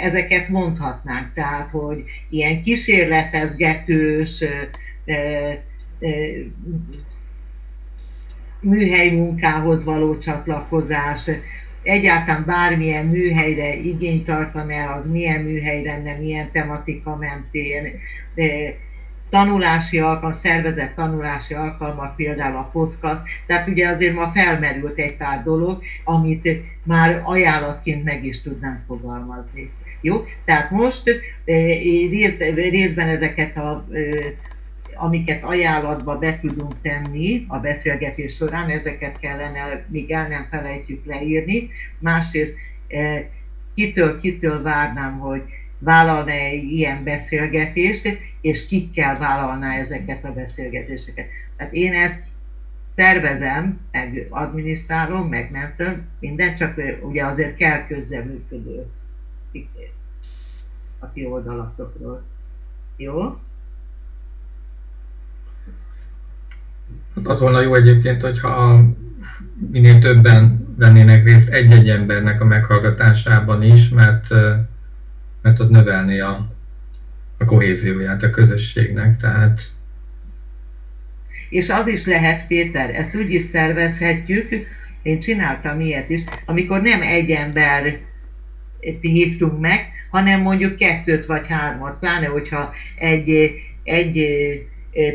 Speaker 6: ezeket mondhatnánk, tehát, hogy ilyen kísérletezgetős, műhely munkához való csatlakozás, egyáltalán bármilyen műhelyre igényt tartana, az milyen műhely lenne, milyen tematika mentén, tanulási alkalom, szervezett tanulási alkalmak, például a podcast. Tehát ugye azért ma felmerült egy pár dolog, amit már ajánlatként meg is tudnánk fogalmazni. Jó? Tehát most részben ezeket a amiket ajánlatba be tudunk tenni a beszélgetés során, ezeket kellene, még el nem felejtjük leírni. Másrészt eh, kitől-kitől várnám, hogy vállalna -e ilyen beszélgetést, és kikkel vállalná ezeket a beszélgetéseket. Tehát én ezt szervezem, meg adminisztrálom, meg nem tudom, minden, csak ugye azért kell közreműködő a ti oldalatokról. Jó?
Speaker 8: Hát az volna jó egyébként, hogyha minél többen vennének részt egy-egy embernek a meghallgatásában is, mert, mert az növelné a, a kohézióját a közösségnek, tehát
Speaker 6: és az is lehet, Péter, ezt úgy is szervezhetjük, én csináltam ilyet is, amikor nem egy ember hívtunk meg, hanem mondjuk kettőt vagy hármat, pláne hogyha egy egy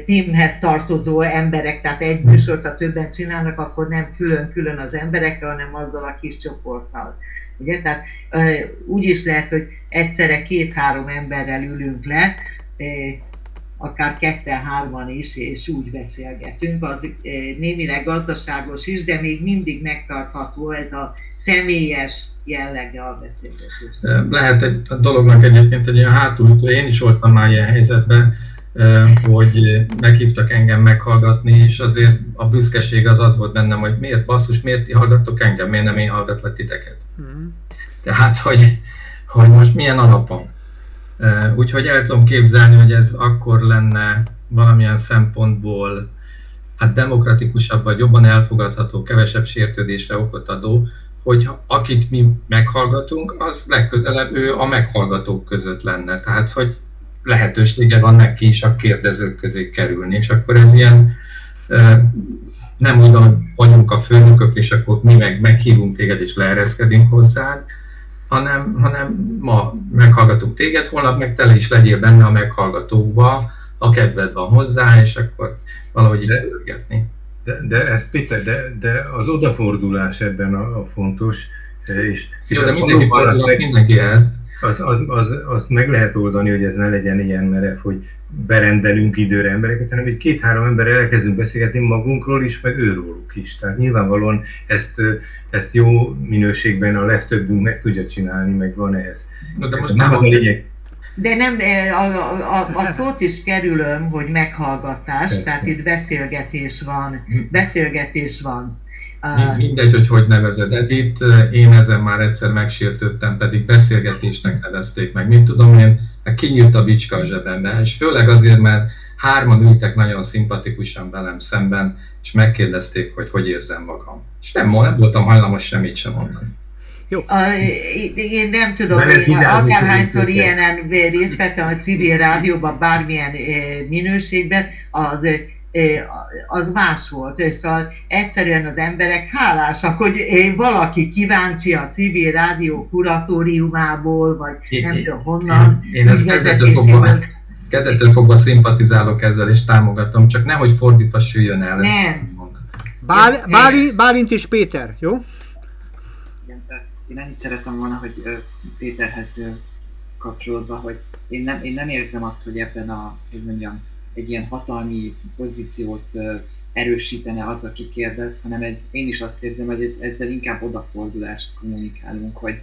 Speaker 6: teamhez tartozó emberek, tehát egy műsort a többen csinálnak, akkor nem külön-külön az emberekkel, hanem azzal a kis csoporttal. Ugye? Tehát úgy is lehet, hogy egyszerre két-három emberrel ülünk le, akár ketten-hárman is, és úgy beszélgetünk. Az némileg gazdaságos is, de még mindig megtartható ez a személyes jellege a beszélgetés.
Speaker 8: Lehet egy a dolognak egyébként egy ilyen hátulütő, én is voltam már ilyen helyzetben, hogy meghívtak engem meghallgatni, és azért a büszkeség az az volt bennem, hogy miért basszus, miért hallgattok engem, miért nem én hallgatlak titeket. Mm. Tehát, hogy, hogy most milyen alapon. Úgyhogy el tudom képzelni, hogy ez akkor lenne valamilyen szempontból hát demokratikusabb, vagy jobban elfogadható, kevesebb sértődésre okot adó, hogy akit mi meghallgatunk, az legközelebb ő a meghallgatók között lenne. Tehát, hogy lehetősége van neki is a kérdezők közé kerülni, és akkor ez ilyen nem úgy hogy vagyunk a főnökök, és akkor mi meg meghívunk téged, és leereszkedünk hozzád, hanem, hanem ma meghallgatunk téged, holnap meg tele is legyél benne a meghallgatókba, a kedved van hozzá, és akkor valahogy így
Speaker 2: de, De, de ez Péter, de, de az odafordulás ebben a, a fontos, és,
Speaker 8: Jó, és de mindenki fordul mindenkihez
Speaker 2: az, az, az, azt meg lehet oldani, hogy ez ne legyen ilyen merev, hogy berendelünk időre embereket, hanem hogy két-három ember elkezdünk beszélgetni magunkról is, meg őróluk is. Tehát nyilvánvalóan ezt, ezt jó minőségben a legtöbbünk meg tudja csinálni, meg van ehhez.
Speaker 6: Na, de most nem az a lényeg. De nem, a, a, a szót is kerülöm, hogy meghallgatás, Persze. tehát itt beszélgetés van, beszélgetés van.
Speaker 8: Mindegy, hogy hogy nevezed Edit, én ezen már egyszer megsértődtem, pedig beszélgetésnek nevezték meg. Mint tudom én, hát kinyílt a bicska a zsebembe, és főleg azért, mert hárman ültek nagyon szimpatikusan velem szemben, és megkérdezték, hogy hogy érzem magam. És nem, nem voltam hajlamos semmit sem mondani.
Speaker 6: Jó. A, én nem tudom, hogy akárhányszor ilyenen részt vettem a civil rádióban, bármilyen minőségben, az az más volt. És szóval egyszerűen az emberek hálásak, hogy valaki kíváncsi a civil rádió kuratóriumából, vagy én, nem tudom honnan.
Speaker 8: Én, én ezt kezdettől fogva, kezdettől fogva szimpatizálok ezzel, és támogatom, csak nehogy fordítva süljön el.
Speaker 6: Nem.
Speaker 3: Bál, Báli, Bálint és Péter, jó?
Speaker 7: Igen, én annyit szeretem volna, hogy Péterhez kapcsolódva, hogy én nem, én nem érzem azt, hogy ebben a, hogy mondjam, egy ilyen hatalmi pozíciót erősítene az, aki kérdez, hanem egy, én is azt érzem, hogy ez, ezzel inkább odafordulást kommunikálunk, hogy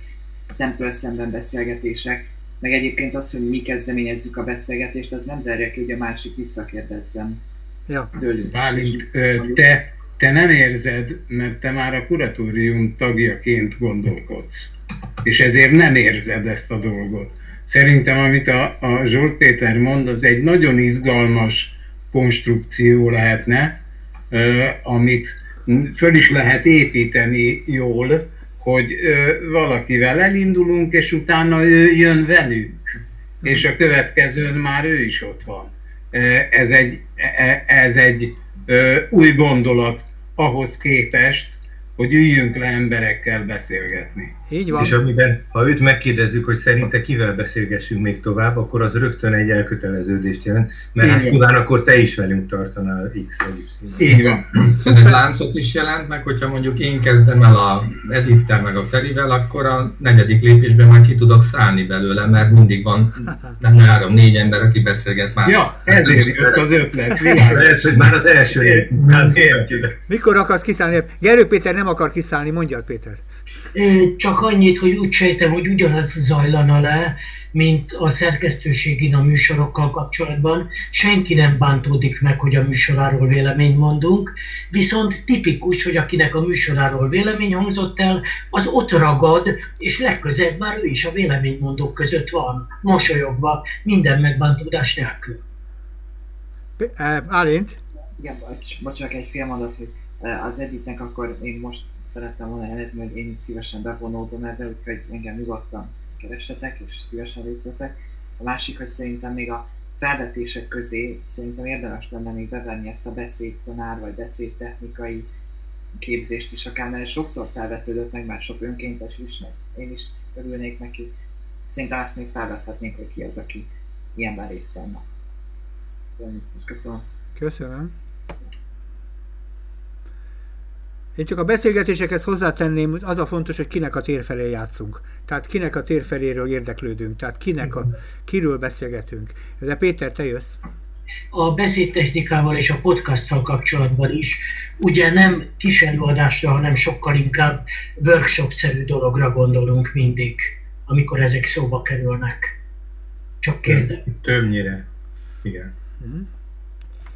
Speaker 7: szemtől szemben beszélgetések, meg egyébként az, hogy mi kezdeményezzük a beszélgetést, az nem zárja ki, hogy a másik visszakérdezzen
Speaker 3: ja.
Speaker 4: tőlünk. Bálint, te, te nem érzed, mert te már a kuratórium tagjaként gondolkodsz, és ezért nem érzed ezt a dolgot. Szerintem, amit a, a Zsolt Péter mond, az egy nagyon izgalmas konstrukció lehetne, amit föl is lehet építeni jól, hogy valakivel elindulunk, és utána ő jön velünk, és a következőn már ő is ott van. Ez egy, e, ez egy új gondolat ahhoz képest, hogy üljünk le emberekkel beszélgetni.
Speaker 3: Így van.
Speaker 2: És amiben, ha őt megkérdezzük, hogy szerinte kivel beszélgessünk még tovább, akkor az rögtön egy elköteleződést jelent, mert hát nyilván akkor te is velünk tartanál X vagy
Speaker 4: Y. Így van.
Speaker 8: Ez egy láncot is jelent, meg hogyha mondjuk én kezdem el a Edittel meg a Ferivel, akkor a negyedik lépésben már ki tudok szállni belőle, mert mindig van nem három, négy ember, aki beszélget más.
Speaker 4: Ja, ezért jött az ötlet. *laughs*
Speaker 2: Lehet, hogy már az első
Speaker 3: Mikor akarsz kiszállni? Gerő Péter nem akar kiszállni, mondja Péter.
Speaker 5: Csak annyit, hogy úgy sejtem, hogy ugyanaz zajlana le, mint a szerkesztőségén a műsorokkal kapcsolatban. Senki nem bántódik meg, hogy a műsoráról véleményt mondunk, viszont tipikus, hogy akinek a műsoráról vélemény hangzott el, az ott ragad, és legközelebb már ő is a véleménymondók között van, mosolyogva, minden megbántódás nélkül.
Speaker 3: Álint?
Speaker 7: Igen, bocs, csak egy fél mondat, hogy az Editnek akkor én most szerettem volna jelezni, hogy én is szívesen bevonódom ebbe, úgyhogy engem nyugodtan keressetek, és szívesen részt veszek. A másik, hogy szerintem még a felvetések közé szerintem érdemes lenne még bevenni ezt a beszédtanár vagy beszédtechnikai képzést is akár, mert sokszor felvetődött meg már sok önkéntes is, meg én is örülnék neki. Szerintem ezt még felvethetnénk, hogy ki az, aki ilyenben részt venne. Köszönöm.
Speaker 3: Köszönöm. Én csak a beszélgetésekhez hozzátenném, az a fontos, hogy kinek a tér felé játszunk. Tehát kinek a tér feléről érdeklődünk. Tehát kinek a, kiről beszélgetünk. De Péter, te jössz.
Speaker 5: A beszédtechnikával és a podcasttal kapcsolatban is ugye nem kis előadásra, hanem sokkal inkább workshop-szerű dologra gondolunk mindig, amikor ezek szóba kerülnek. Csak kérdem.
Speaker 2: Többnyire. Igen. Mm-hmm.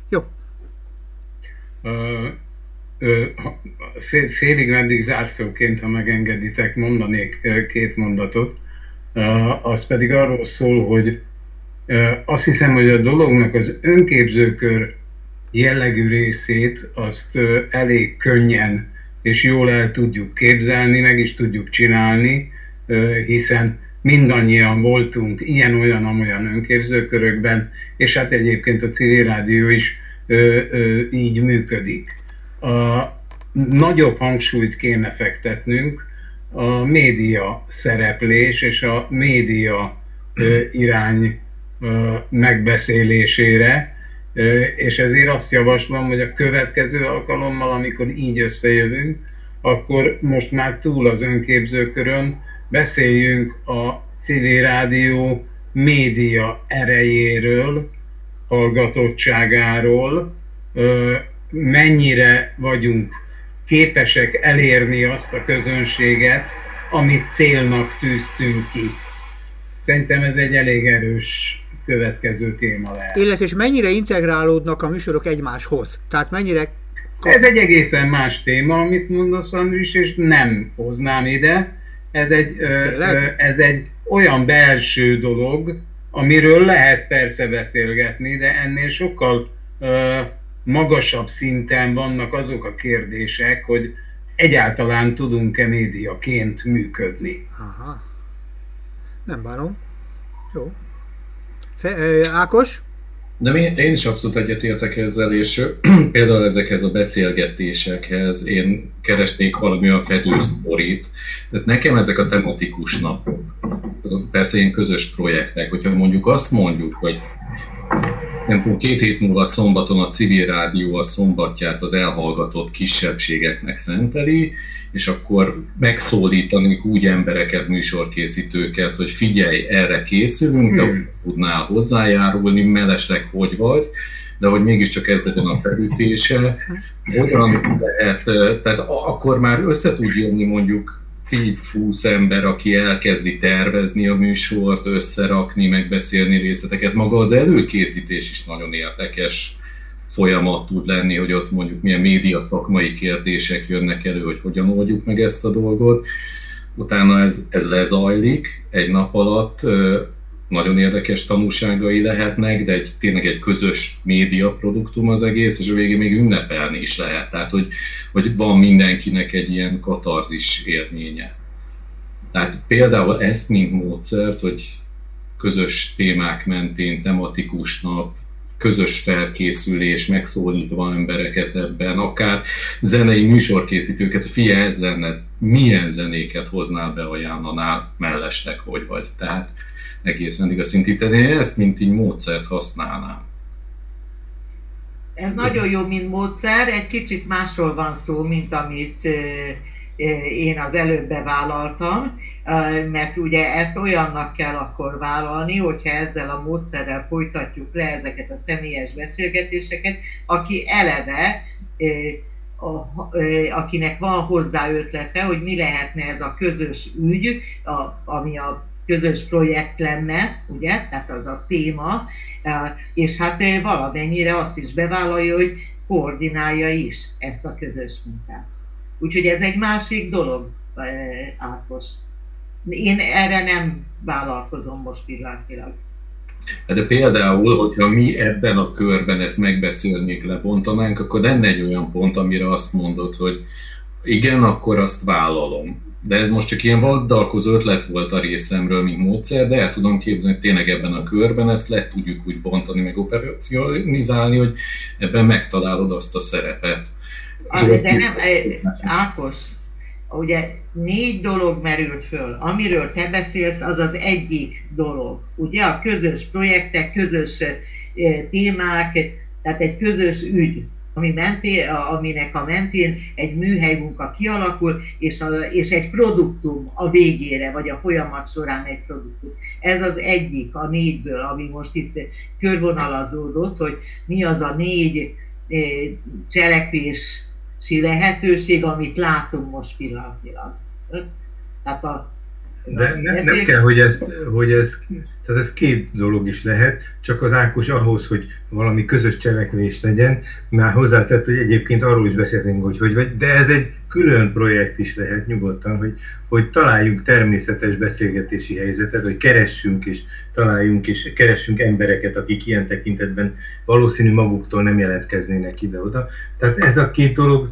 Speaker 3: Jó.
Speaker 4: Uh, fél, félig meddig zárszóként, ha megengeditek, mondanék két mondatot. Az pedig arról szól, hogy azt hiszem, hogy a dolognak az önképzőkör jellegű részét azt elég könnyen és jól el tudjuk képzelni, meg is tudjuk csinálni, hiszen mindannyian voltunk ilyen-olyan-olyan önképzőkörökben, és hát egyébként a civil rádió is így működik a nagyobb hangsúlyt kéne fektetnünk a média szereplés és a média irány megbeszélésére, és ezért azt javaslom, hogy a következő alkalommal, amikor így összejövünk, akkor most már túl az önképzőkörön beszéljünk a civil rádió média erejéről, hallgatottságáról, mennyire vagyunk képesek elérni azt a közönséget, amit célnak tűztünk ki. Szerintem ez egy elég erős következő téma lehet.
Speaker 3: Illetve és mennyire integrálódnak a műsorok egymáshoz? Tehát mennyire...
Speaker 4: Ez egy egészen más téma, amit mondasz Andris, és nem hoznám ide. Ez egy, ö, ez egy olyan belső dolog, amiről lehet persze beszélgetni, de ennél sokkal ö, magasabb szinten vannak azok a kérdések, hogy egyáltalán tudunk-e médiaként működni.
Speaker 3: Aha. Nem bánom. Jó. Fe, Ákos?
Speaker 9: De én, én is abszolút egyetértek ezzel, és *clears throat* például ezekhez a beszélgetésekhez én keresnék valami olyan fedősztorit. Tehát nekem ezek a tematikus napok, persze ilyen közös projektek, hogyha mondjuk azt mondjuk, hogy nem tudom, két hét múlva szombaton a civil rádió a szombatját az elhallgatott kisebbségeknek szenteli, és akkor megszólítani úgy embereket, műsorkészítőket, hogy figyelj, erre készülünk, hmm. de tudnál hozzájárulni, mellesleg hogy vagy, de hogy mégiscsak ez legyen a felütése, hogyan lehet, tehát akkor már össze tud jönni mondjuk 10-20 ember, aki elkezdi tervezni a műsort, összerakni, megbeszélni részleteket. Maga az előkészítés is nagyon érdekes folyamat tud lenni, hogy ott mondjuk milyen média szakmai kérdések jönnek elő, hogy hogyan oldjuk meg ezt a dolgot. Utána ez, ez lezajlik egy nap alatt, nagyon érdekes tanulságai lehetnek, de egy, tényleg egy közös média produktum az egész, és a végén még ünnepelni is lehet. Tehát, hogy, hogy van mindenkinek egy ilyen katarzis élménye. Tehát például ezt, mint módszert, hogy közös témák mentén, tematikus nap, közös felkészülés, megszólítva embereket ebben, akár zenei műsorkészítőket, figyelj, ez lenne, milyen zenéket hoznál be, ajánlanál mellestek, hogy vagy. Tehát egészen a szintíteni, ezt mint így módszert használnám.
Speaker 6: Ez nagyon jó, mint módszer, egy kicsit másról van szó, mint amit én az előbb bevállaltam, mert ugye ezt olyannak kell akkor vállalni, hogyha ezzel a módszerrel folytatjuk le ezeket a személyes beszélgetéseket, aki eleve akinek van hozzá ötlete, hogy mi lehetne ez a közös ügy, ami a közös projekt lenne, ugye, tehát az a téma, és hát valamennyire azt is bevállalja, hogy koordinálja is ezt a közös munkát. Úgyhogy ez egy másik dolog, Ákos. Én erre nem vállalkozom most pillanatilag.
Speaker 9: De például, hogyha mi ebben a körben ezt megbeszélnék, lebontanánk, akkor lenne egy olyan pont, amire azt mondod, hogy igen, akkor azt vállalom de ez most csak ilyen vaddalkozó ötlet volt a részemről, mint módszer, de el tudom képzelni, hogy tényleg ebben a körben ezt le tudjuk úgy bontani, meg operacionalizálni, hogy ebben megtalálod azt a szerepet.
Speaker 6: Ah, de nem, eh, Ákos, ugye négy dolog merült föl. Amiről te beszélsz, az az egyik dolog. Ugye a közös projektek, közös témák, tehát egy közös ügy, ami mentén, aminek a mentén egy műhely munka kialakul, és, a, és egy produktum a végére, vagy a folyamat során egy produktum. Ez az egyik a négyből, ami most itt körvonalazódott, hogy mi az a négy cselekvési lehetőség, amit látunk most pillanatnyilag.
Speaker 2: Tehát a de ne, nem kell, hogy ez, hogy ez, tehát ez két dolog is lehet, csak az Ákos ahhoz, hogy valami közös cselekvés legyen, már hozzátett, hogy egyébként arról is beszéltünk, hogy hogy vagy, de ez egy külön projekt is lehet nyugodtan, hogy, hogy találjunk természetes beszélgetési helyzetet, hogy keressünk és találjunk és keressünk embereket, akik ilyen tekintetben valószínű maguktól nem jelentkeznének ide-oda. Tehát ez a két dolog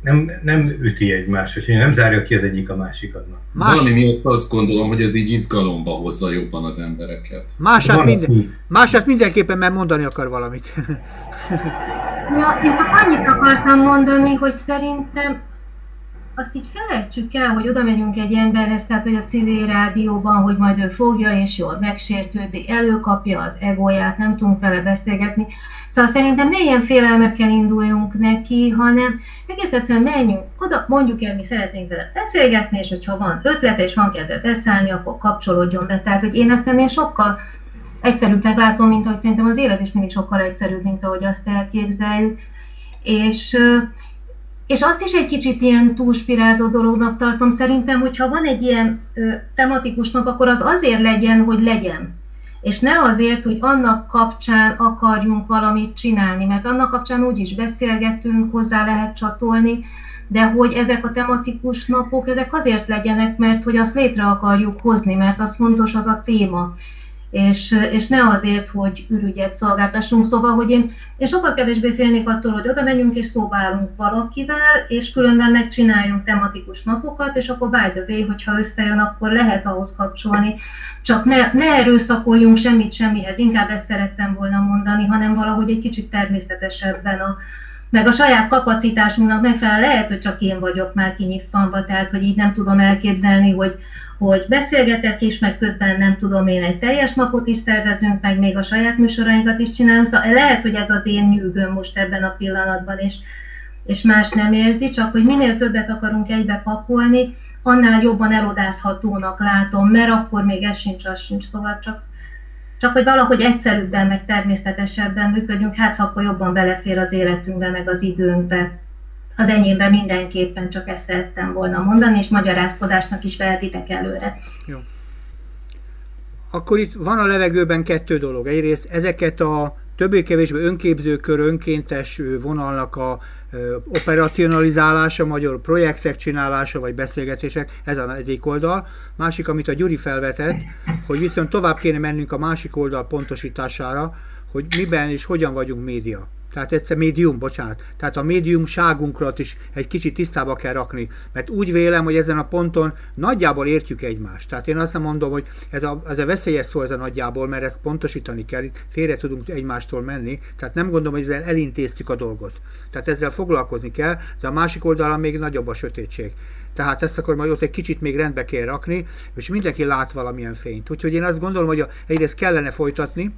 Speaker 2: nem, nem üti egymást, hogy nem zárja ki az egyik a másikat.
Speaker 9: Más... Valami miatt azt gondolom, hogy ez így izgalomba hozza jobban az embereket.
Speaker 3: Mását, minden, mását mindenképpen, mert mondani akar valamit.
Speaker 10: ja, én csak annyit akartam mondani, hogy szerintem azt így felejtsük el, hogy oda megyünk egy emberhez, tehát hogy a civil rádióban, hogy majd ő fogja és jól megsértődik, előkapja az egóját, nem tudunk vele beszélgetni. Szóval szerintem ne ilyen félelmekkel induljunk neki, hanem egész egyszerűen menjünk oda, mondjuk el, mi szeretnénk vele beszélgetni, és hogyha van ötlete és van kedve beszállni, akkor kapcsolódjon be. Tehát, hogy én ezt ennél sokkal egyszerűbbnek látom, mint ahogy szerintem az élet is mindig sokkal egyszerűbb, mint ahogy azt elképzeljük. És és azt is egy kicsit ilyen túlspirázó dolognak tartom. Szerintem, hogyha van egy ilyen ö, tematikus nap, akkor az azért legyen, hogy legyen. És ne azért, hogy annak kapcsán akarjunk valamit csinálni, mert annak kapcsán úgy is beszélgetünk, hozzá lehet csatolni, de hogy ezek a tematikus napok, ezek azért legyenek, mert hogy azt létre akarjuk hozni, mert az fontos az a téma és, és ne azért, hogy ürügyet szolgáltassunk. Szóval, hogy én, én sokkal kevésbé félnék attól, hogy oda megyünk és szóba állunk valakivel, és különben megcsináljunk tematikus napokat, és akkor by the way, hogyha összejön, akkor lehet ahhoz kapcsolni. Csak ne, ne erőszakoljunk semmit semmihez, inkább ezt szerettem volna mondani, hanem valahogy egy kicsit természetesebben a, meg a saját kapacitásunknak megfelelően lehet, hogy csak én vagyok már kinyitvanva, tehát hogy így nem tudom elképzelni, hogy hogy beszélgetek is, meg közben nem tudom én egy teljes napot is szervezünk, meg még a saját műsorainkat is csinálunk, szóval lehet, hogy ez az én nyűgöm most ebben a pillanatban, és, és más nem érzi, csak hogy minél többet akarunk egybe pakolni, annál jobban elodázhatónak látom, mert akkor még ez sincs, az sincs, szóval csak, csak hogy valahogy egyszerűbben, meg természetesebben működjünk, hát ha akkor jobban belefér az életünkbe, meg az időnkbe az enyémben mindenképpen csak ezt szerettem volna mondani, és magyarázkodásnak is vehetitek előre. Jó.
Speaker 3: Akkor itt van a levegőben kettő dolog. Egyrészt ezeket a többé-kevésbé önképzőkör, önkéntes vonalnak a operacionalizálása, magyar projektek csinálása, vagy beszélgetések, ez az egyik oldal. Másik, amit a Gyuri felvetett, hogy viszont tovább kéne mennünk a másik oldal pontosítására, hogy miben és hogyan vagyunk média. Tehát egyszer médium, bocsánat. Tehát a médiumságunkrat is egy kicsit tisztába kell rakni. Mert úgy vélem, hogy ezen a ponton nagyjából értjük egymást. Tehát én azt nem mondom, hogy ez a, ez a veszélyes szó ez a nagyjából, mert ezt pontosítani kell, itt félre tudunk egymástól menni. Tehát nem gondolom, hogy ezzel elintéztük a dolgot. Tehát ezzel foglalkozni kell, de a másik oldalon még nagyobb a sötétség. Tehát ezt akkor majd ott egy kicsit még rendbe kell rakni, és mindenki lát valamilyen fényt. Úgyhogy én azt gondolom, hogy egyrészt kellene folytatni,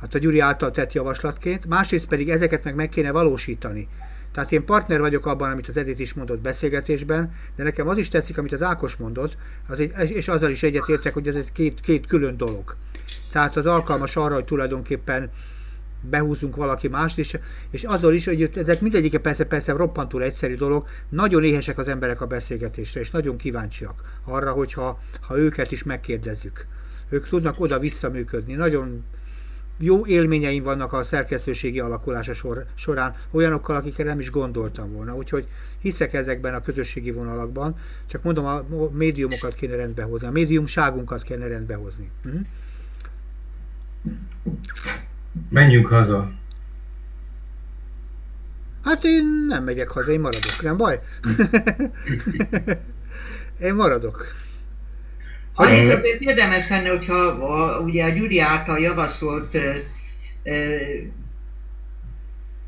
Speaker 3: hát a Gyuri által tett javaslatként, másrészt pedig ezeket meg meg kéne valósítani. Tehát én partner vagyok abban, amit az Edith is mondott beszélgetésben, de nekem az is tetszik, amit az Ákos mondott, az egy, és azzal is egyetértek, hogy ez egy két, két külön dolog. Tehát az alkalmas arra, hogy tulajdonképpen behúzunk valaki mást, és, és azzal is, hogy ezek mindegyike persze, persze roppantul egyszerű dolog, nagyon éhesek az emberek a beszélgetésre, és nagyon kíváncsiak arra, hogyha ha őket is megkérdezzük. Ők tudnak oda visszaműködni, nagyon jó élményeim vannak a szerkesztőségi alakulása sor, során, olyanokkal, akikre nem is gondoltam volna. Úgyhogy hiszek ezekben a közösségi vonalakban, csak mondom, a médiumokat kéne rendbe hozni, a médiumságunkat kéne rendbe hozni. Hm?
Speaker 2: Menjünk haza.
Speaker 3: Hát én nem megyek haza, én maradok, nem baj? *laughs* *laughs* én maradok.
Speaker 6: Azért azért érdemes lenne, hogyha a, ugye a Gyuri által javasolt ö, ö,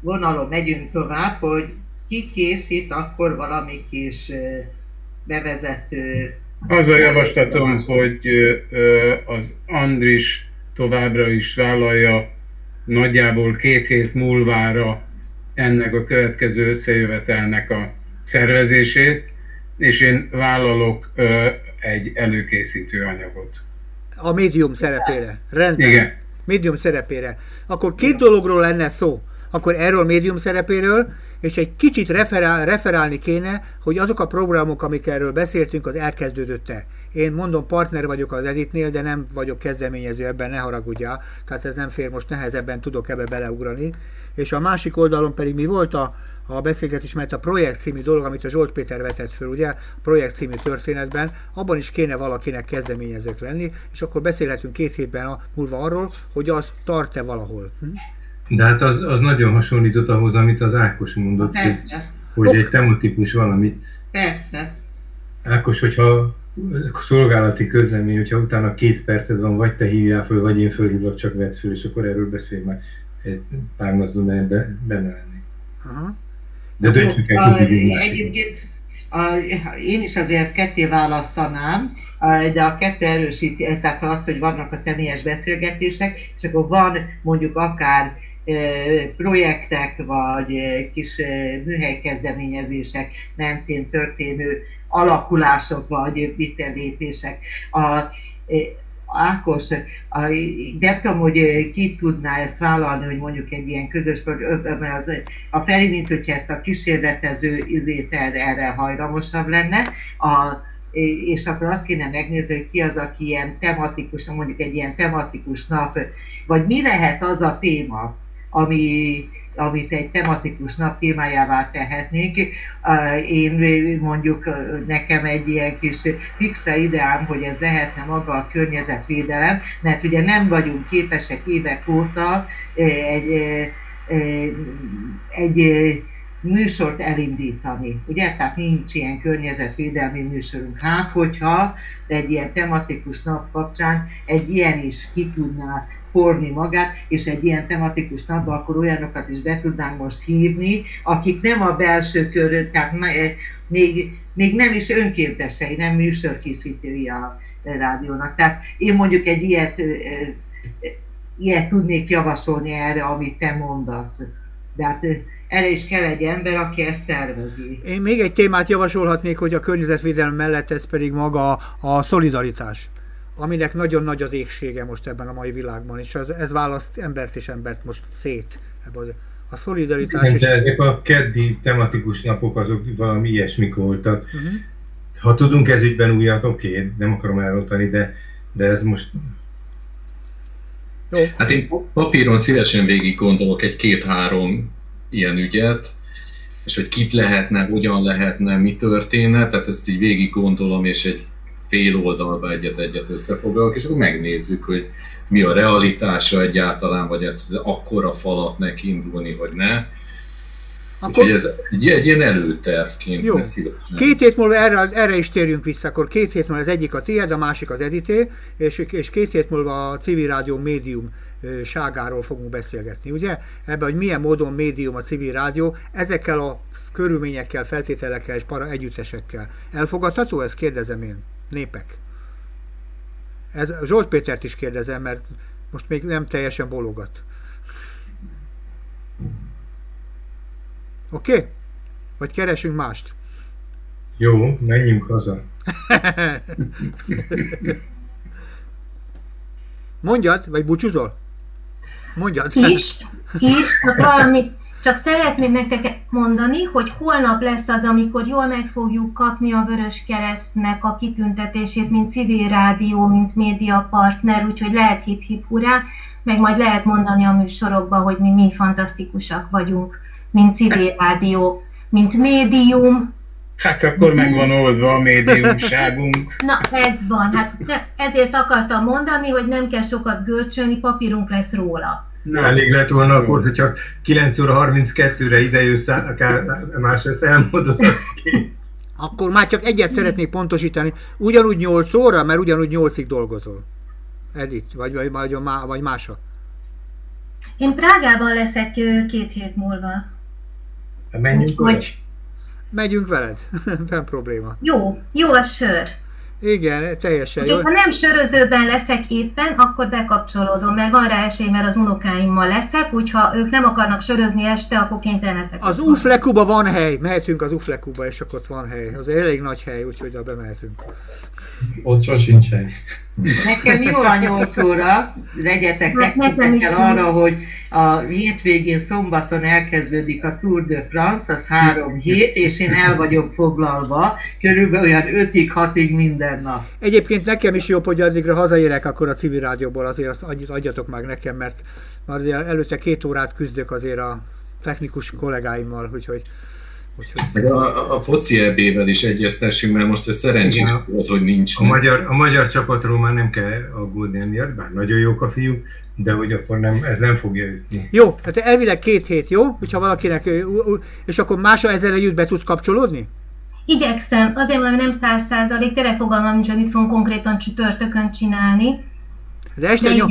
Speaker 6: vonalon megyünk tovább, hogy ki készít akkor valami kis bevezető.
Speaker 4: Az a javaslatom, hogy az Andris továbbra is vállalja nagyjából két hét múlvára ennek a következő összejövetelnek a szervezését, és én vállalok egy előkészítő anyagot.
Speaker 3: A médium szerepére. Rendben.
Speaker 4: Igen.
Speaker 3: Médium szerepére. Akkor két dologról lenne szó. Akkor erről médium szerepéről, és egy kicsit referál, referálni kéne, hogy azok a programok, amik erről beszéltünk, az elkezdődött-e. Én mondom, partner vagyok az Editnél, de nem vagyok kezdeményező ebben, ne haragudjál. Tehát ez nem fér, most nehezebben tudok ebbe beleugrani. És a másik oldalon pedig mi volt a, a beszélgetés, mert a projekt című dolog, amit a Zsolt Péter vetett föl, ugye, a projekt című történetben, abban is kéne valakinek kezdeményezők lenni, és akkor beszélhetünk két hétben a, múlva arról, hogy az tart-e valahol. Hm?
Speaker 2: De hát az, az nagyon hasonlított ahhoz, amit az Ákos mondott, hogy,
Speaker 6: Persze,
Speaker 2: hogy egy tematikus valamit.
Speaker 6: persze.
Speaker 2: Ákos, hogyha szolgálati közlemény, hogyha utána két perced van, vagy te hívjál föl, vagy én fölhívlak, csak vedd föl, és akkor erről beszélj már egy pár be, benne lenni.
Speaker 3: Aha.
Speaker 2: De döntsük el, hogy.
Speaker 6: Egyébként én is azért ezt ketté választanám, de a kettő erősíti, tehát az, hogy vannak a személyes beszélgetések, és akkor van mondjuk akár projektek, vagy kis műhelykezdeményezések mentén történő alakulások, vagy vitelépések. A, e, Ákos, a, nem tudom, hogy ki tudná ezt vállalni, hogy mondjuk egy ilyen közös, mert az, a Feri, mint hogyha ezt a kísérletező izét erre, erre hajlamosabb lenne, a, és akkor azt kéne megnézni, hogy ki az, aki ilyen tematikus, mondjuk egy ilyen tematikus nap, vagy mi lehet az a téma, ami, amit egy tematikus nap témájává tehetnénk. Én mondjuk nekem egy ilyen kis fixa ideám, hogy ez lehetne maga a környezetvédelem, mert ugye nem vagyunk képesek évek óta egy, egy műsort elindítani, ugye? Tehát nincs ilyen környezetvédelmi műsorunk. Hát, hogyha egy ilyen tematikus nap kapcsán egy ilyen is ki tudná forni magát, és egy ilyen tematikus napban akkor olyanokat is be tudnánk most hívni, akik nem a belső kör, tehát még, még nem is önkéntesei, nem műsorkészítői a rádiónak. Tehát én mondjuk egy ilyet, ilyet tudnék javasolni erre, amit te mondasz. De hát erre is kell egy ember, aki ezt szervezi.
Speaker 3: Én még egy témát javasolhatnék, hogy a környezetvédelem mellett ez pedig maga a szolidaritás aminek nagyon nagy az égsége most ebben a mai világban, és ez, ez választ embert és embert most szét. Ebben az, a szolidaritás...
Speaker 2: Igen, de ezek a keddi tematikus napok azok valami ilyesmik voltak. Uh-huh. Ha tudunk ez ügyben újat, oké, okay, nem akarom elrontani, de, de ez most...
Speaker 9: Jó. Hát én papíron szívesen végig gondolok egy két-három ilyen ügyet, és hogy kit lehetne, hogyan lehetne, mi történne, tehát ezt így végig gondolom, és egy fél oldalba egyet-egyet összefoglalok, és akkor megnézzük, hogy mi a realitása egyáltalán, vagy hát akkora falat neki indulni, hogy ne. Akkor... Úgyhogy ez egy, egy ilyen előtervként
Speaker 3: Jó. Két hét múlva erre, erre is térjünk vissza, akkor két hét múlva az egyik a tiéd, a másik az edité, és, és két hét múlva a civil rádió médium ságáról fogunk beszélgetni, ugye? Ebben, hogy milyen módon médium a civil rádió, ezekkel a körülményekkel, feltételekkel és para együttesekkel. Elfogadható ez? Kérdezem én népek. Ez Zsolt Pétert is kérdezem, mert most még nem teljesen bologat. Oké? Okay? Vagy keresünk mást?
Speaker 2: Jó, menjünk haza.
Speaker 3: Mondjad, vagy búcsúzol? Mondjad.
Speaker 10: Is, is, csak valami, csak szeretném nektek mondani, hogy holnap lesz az, amikor jól meg fogjuk kapni a Vörös Keresztnek a kitüntetését, mint civil rádió, mint média partner, úgyhogy lehet hip-hip hurrá, meg majd lehet mondani a műsorokban, hogy mi mi fantasztikusak vagyunk, mint civil rádió, mint médium.
Speaker 4: Hát akkor meg van oldva a médiumságunk. *laughs*
Speaker 10: Na ez van, hát ezért akartam mondani, hogy nem kell sokat görcsölni, papírunk lesz róla.
Speaker 2: Na. Elég lett volna akkor, hogyha 9 óra 32-re idejössz, akár más ezt elmondod.
Speaker 3: Akkor már csak egyet szeretnék pontosítani. Ugyanúgy 8 óra, mert ugyanúgy 8-ig dolgozol. Edith, vagy, vagy, vagy, vagy Mása.
Speaker 10: Én Prágában leszek két hét múlva.
Speaker 2: Menjünk
Speaker 10: hogy...
Speaker 3: Megyünk veled, *laughs* nem probléma.
Speaker 10: Jó, jó a sör.
Speaker 3: Igen, teljesen
Speaker 10: jó. ha nem sörözőben leszek éppen, akkor bekapcsolódom, mert van rá esély, mert az unokáimmal leszek, úgyha ők nem akarnak sörözni este, akkor kénytelen leszek.
Speaker 3: Az Uflekuba van hely, mehetünk az Uflekuba, és akkor ott van hely. Az elég nagy hely, úgyhogy oda bemehetünk.
Speaker 1: Ott sosincs hely.
Speaker 6: Nekem jó a 8 óra, legyetek tekintettel arra, hogy a hétvégén szombaton elkezdődik a Tour de France, az három hét, és én el vagyok foglalva, körülbelül olyan 5-ig, 6-ig minden nap.
Speaker 3: Egyébként nekem is jobb, hogy addigra hazaérek akkor a civil rádióból, azért azt adjatok meg nekem, mert már azért előtte két órát küzdök azért a technikus kollégáimmal, úgyhogy
Speaker 9: Úgyhogy a, a foci ebével is egyeztessünk, mert most ez szerencsés volt, hogy nincs.
Speaker 2: A magyar, a magyar csapatról már nem kell aggódni emiatt, bár nagyon jók a fiúk, de hogy akkor nem, ez nem fogja ütni.
Speaker 3: Jó, hát elvileg két hét, jó? Hogyha valakinek, és akkor mása ezzel együtt be tudsz kapcsolódni?
Speaker 10: Igyekszem, azért mondom, nem száz százalék, tényleg fogalmam nincs, hogy mit fogunk konkrétan csütörtökön csinálni.
Speaker 3: De este, nyom,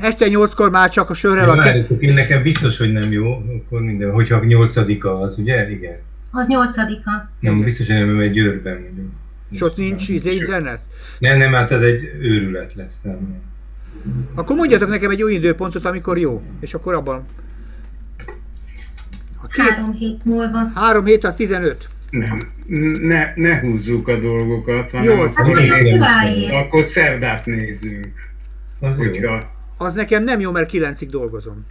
Speaker 3: este nyolckor már csak a sörrel a...
Speaker 2: Ke- én nekem biztos, hogy nem jó, akkor minden, hogyha nyolcadika az, ugye? Igen.
Speaker 10: Az nyolcadika.
Speaker 2: Nem, biztos, hogy nem, mert Győrben.
Speaker 3: És ott nincs izé internet?
Speaker 2: Nem, nem, hát ez egy őrület lesz. Nem.
Speaker 3: Akkor mondjatok nekem egy új időpontot, amikor jó, és akkor abban...
Speaker 10: A két... Három hét múlva.
Speaker 3: Három hét, az 15.
Speaker 4: Nem, ne, ne húzzuk a dolgokat,
Speaker 3: hanem jó,
Speaker 4: akkor, akkor szerdát nézzünk.
Speaker 3: Az, hogyha... az nekem nem jó, mert kilencig dolgozom.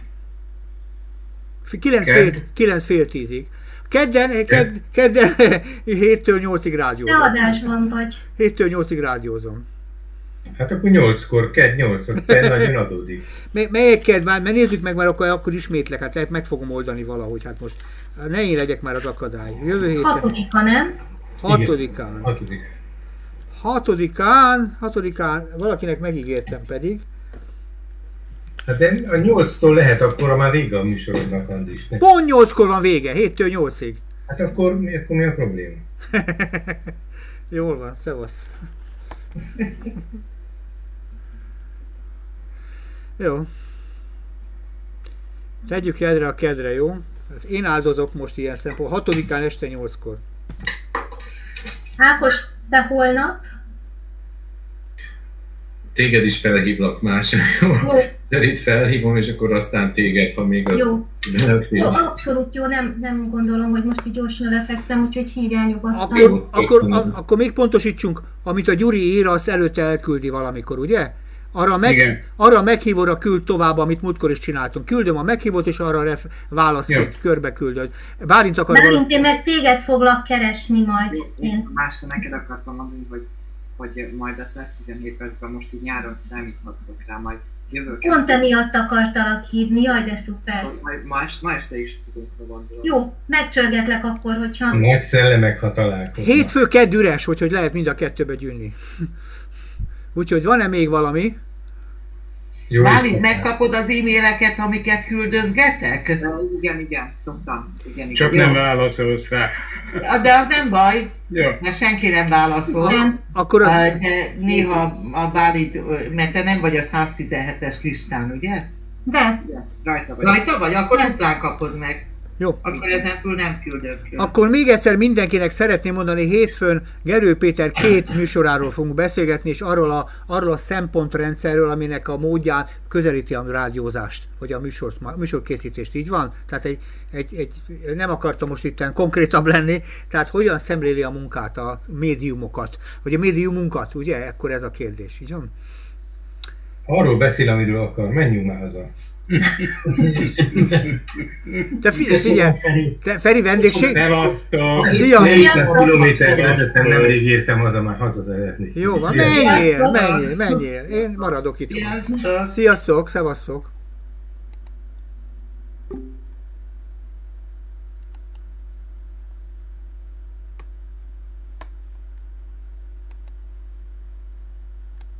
Speaker 3: Kilenc fél, kilenc fél tízig. Kedden, ked, kedden *laughs* 7-től 8-ig rádiózom.
Speaker 10: adásban vagy.
Speaker 3: 7-től 8-ig rádiózom.
Speaker 2: Hát akkor 8-kor, ked 8 ked nagyon adódik.
Speaker 3: Melyik ked már, mert nézzük meg, mert akkor, akkor ismétlek, hát lehet meg fogom oldani valahogy, hát most ne én legyek már az akadály. Jövő héten.
Speaker 10: Hatodika, nem?
Speaker 3: Hatodikán.
Speaker 2: Hatodik.
Speaker 3: Hatodikán, hatodikán, valakinek megígértem pedig.
Speaker 2: Hát de a 8-tól lehet, akkor már vége a műsorodnak, Andis.
Speaker 3: Pont 8-kor van vége, 7-től 8-ig.
Speaker 2: Hát akkor, mi, akkor mi a probléma? *laughs*
Speaker 3: Jól van, szevasz. *laughs* jó. Tegyük kedre a kedre, jó? Hát én áldozok most ilyen szempont. Hatodikán este nyolckor.
Speaker 10: Ákos, te holnap?
Speaker 9: Téged is felhívlak más. Szerint felhívom, és akkor aztán téged, ha még az...
Speaker 10: Jó. jó abszolút jó, nem, nem gondolom, hogy most így gyorsan lefekszem, úgyhogy hívjál nyugodtan.
Speaker 3: Akkor, akkor, a, akkor még pontosítsunk, amit a Gyuri ír, azt előtte elküldi valamikor, ugye? Arra, meg, arra a meghívóra küld tovább, amit múltkor is csináltunk. Küldöm a meghívót, és arra ref, választ ja. körbe küldöd. Bálint akar...
Speaker 10: Bálint, vala... én meg téged foglak keresni majd.
Speaker 7: Én. Másra neked akartam mondani, hogy, hogy majd a 117 percben most így nyáron számíthatok rá, majd jövök.
Speaker 10: Pont emiatt akartalak hívni, jaj de szuper.
Speaker 7: Ma, est, ma este is tudunk
Speaker 10: gondolni. Jó, megcsörgetlek akkor, hogyha...
Speaker 2: Nagy szellemek, ha találkoznak.
Speaker 3: Hétfő kedd üres, úgyhogy lehet mind a kettőbe gyűlni. *laughs* úgyhogy van-e még valami?
Speaker 6: Jó, Bálint, megkapod az e-maileket, amiket küldözgetek?
Speaker 7: Igen, igen, szoktam. Igen, igen.
Speaker 4: Csak nem válaszolsz rá.
Speaker 6: De az nem baj, Jó. mert senki nem válaszol.
Speaker 3: Ak- akkor az...
Speaker 6: De néha a Bálint, mert te nem vagy a 117-es listán, ugye?
Speaker 10: De.
Speaker 6: Rajta vagy. Rajta vagy? Akkor duplán kapod meg. Jó. Akkor ezentúl nem küldök.
Speaker 3: Akkor még egyszer mindenkinek szeretném mondani, hétfőn Gerő Péter két műsoráról fogunk beszélgetni, és arról a, arról a szempontrendszerről, aminek a módján közelíti a rádiózást, vagy a műsort, műsorkészítést, így van? Tehát egy, egy, egy, nem akartam most itt konkrétabb lenni, tehát hogyan szemléli a munkát, a médiumokat, vagy a médiumunkat, ugye? Ekkor ez a kérdés, így van?
Speaker 2: Arról beszél, amiről akar, menjünk már haza.
Speaker 3: Te figyelj, figyelj, te Feri vendégség?
Speaker 2: Szia! 400 kilométer vezetem, nemrég értem haza, már haza szeretnék.
Speaker 3: Jó van, menjél, menjél, menjél. Én maradok itt. Sziasztok, szevasztok.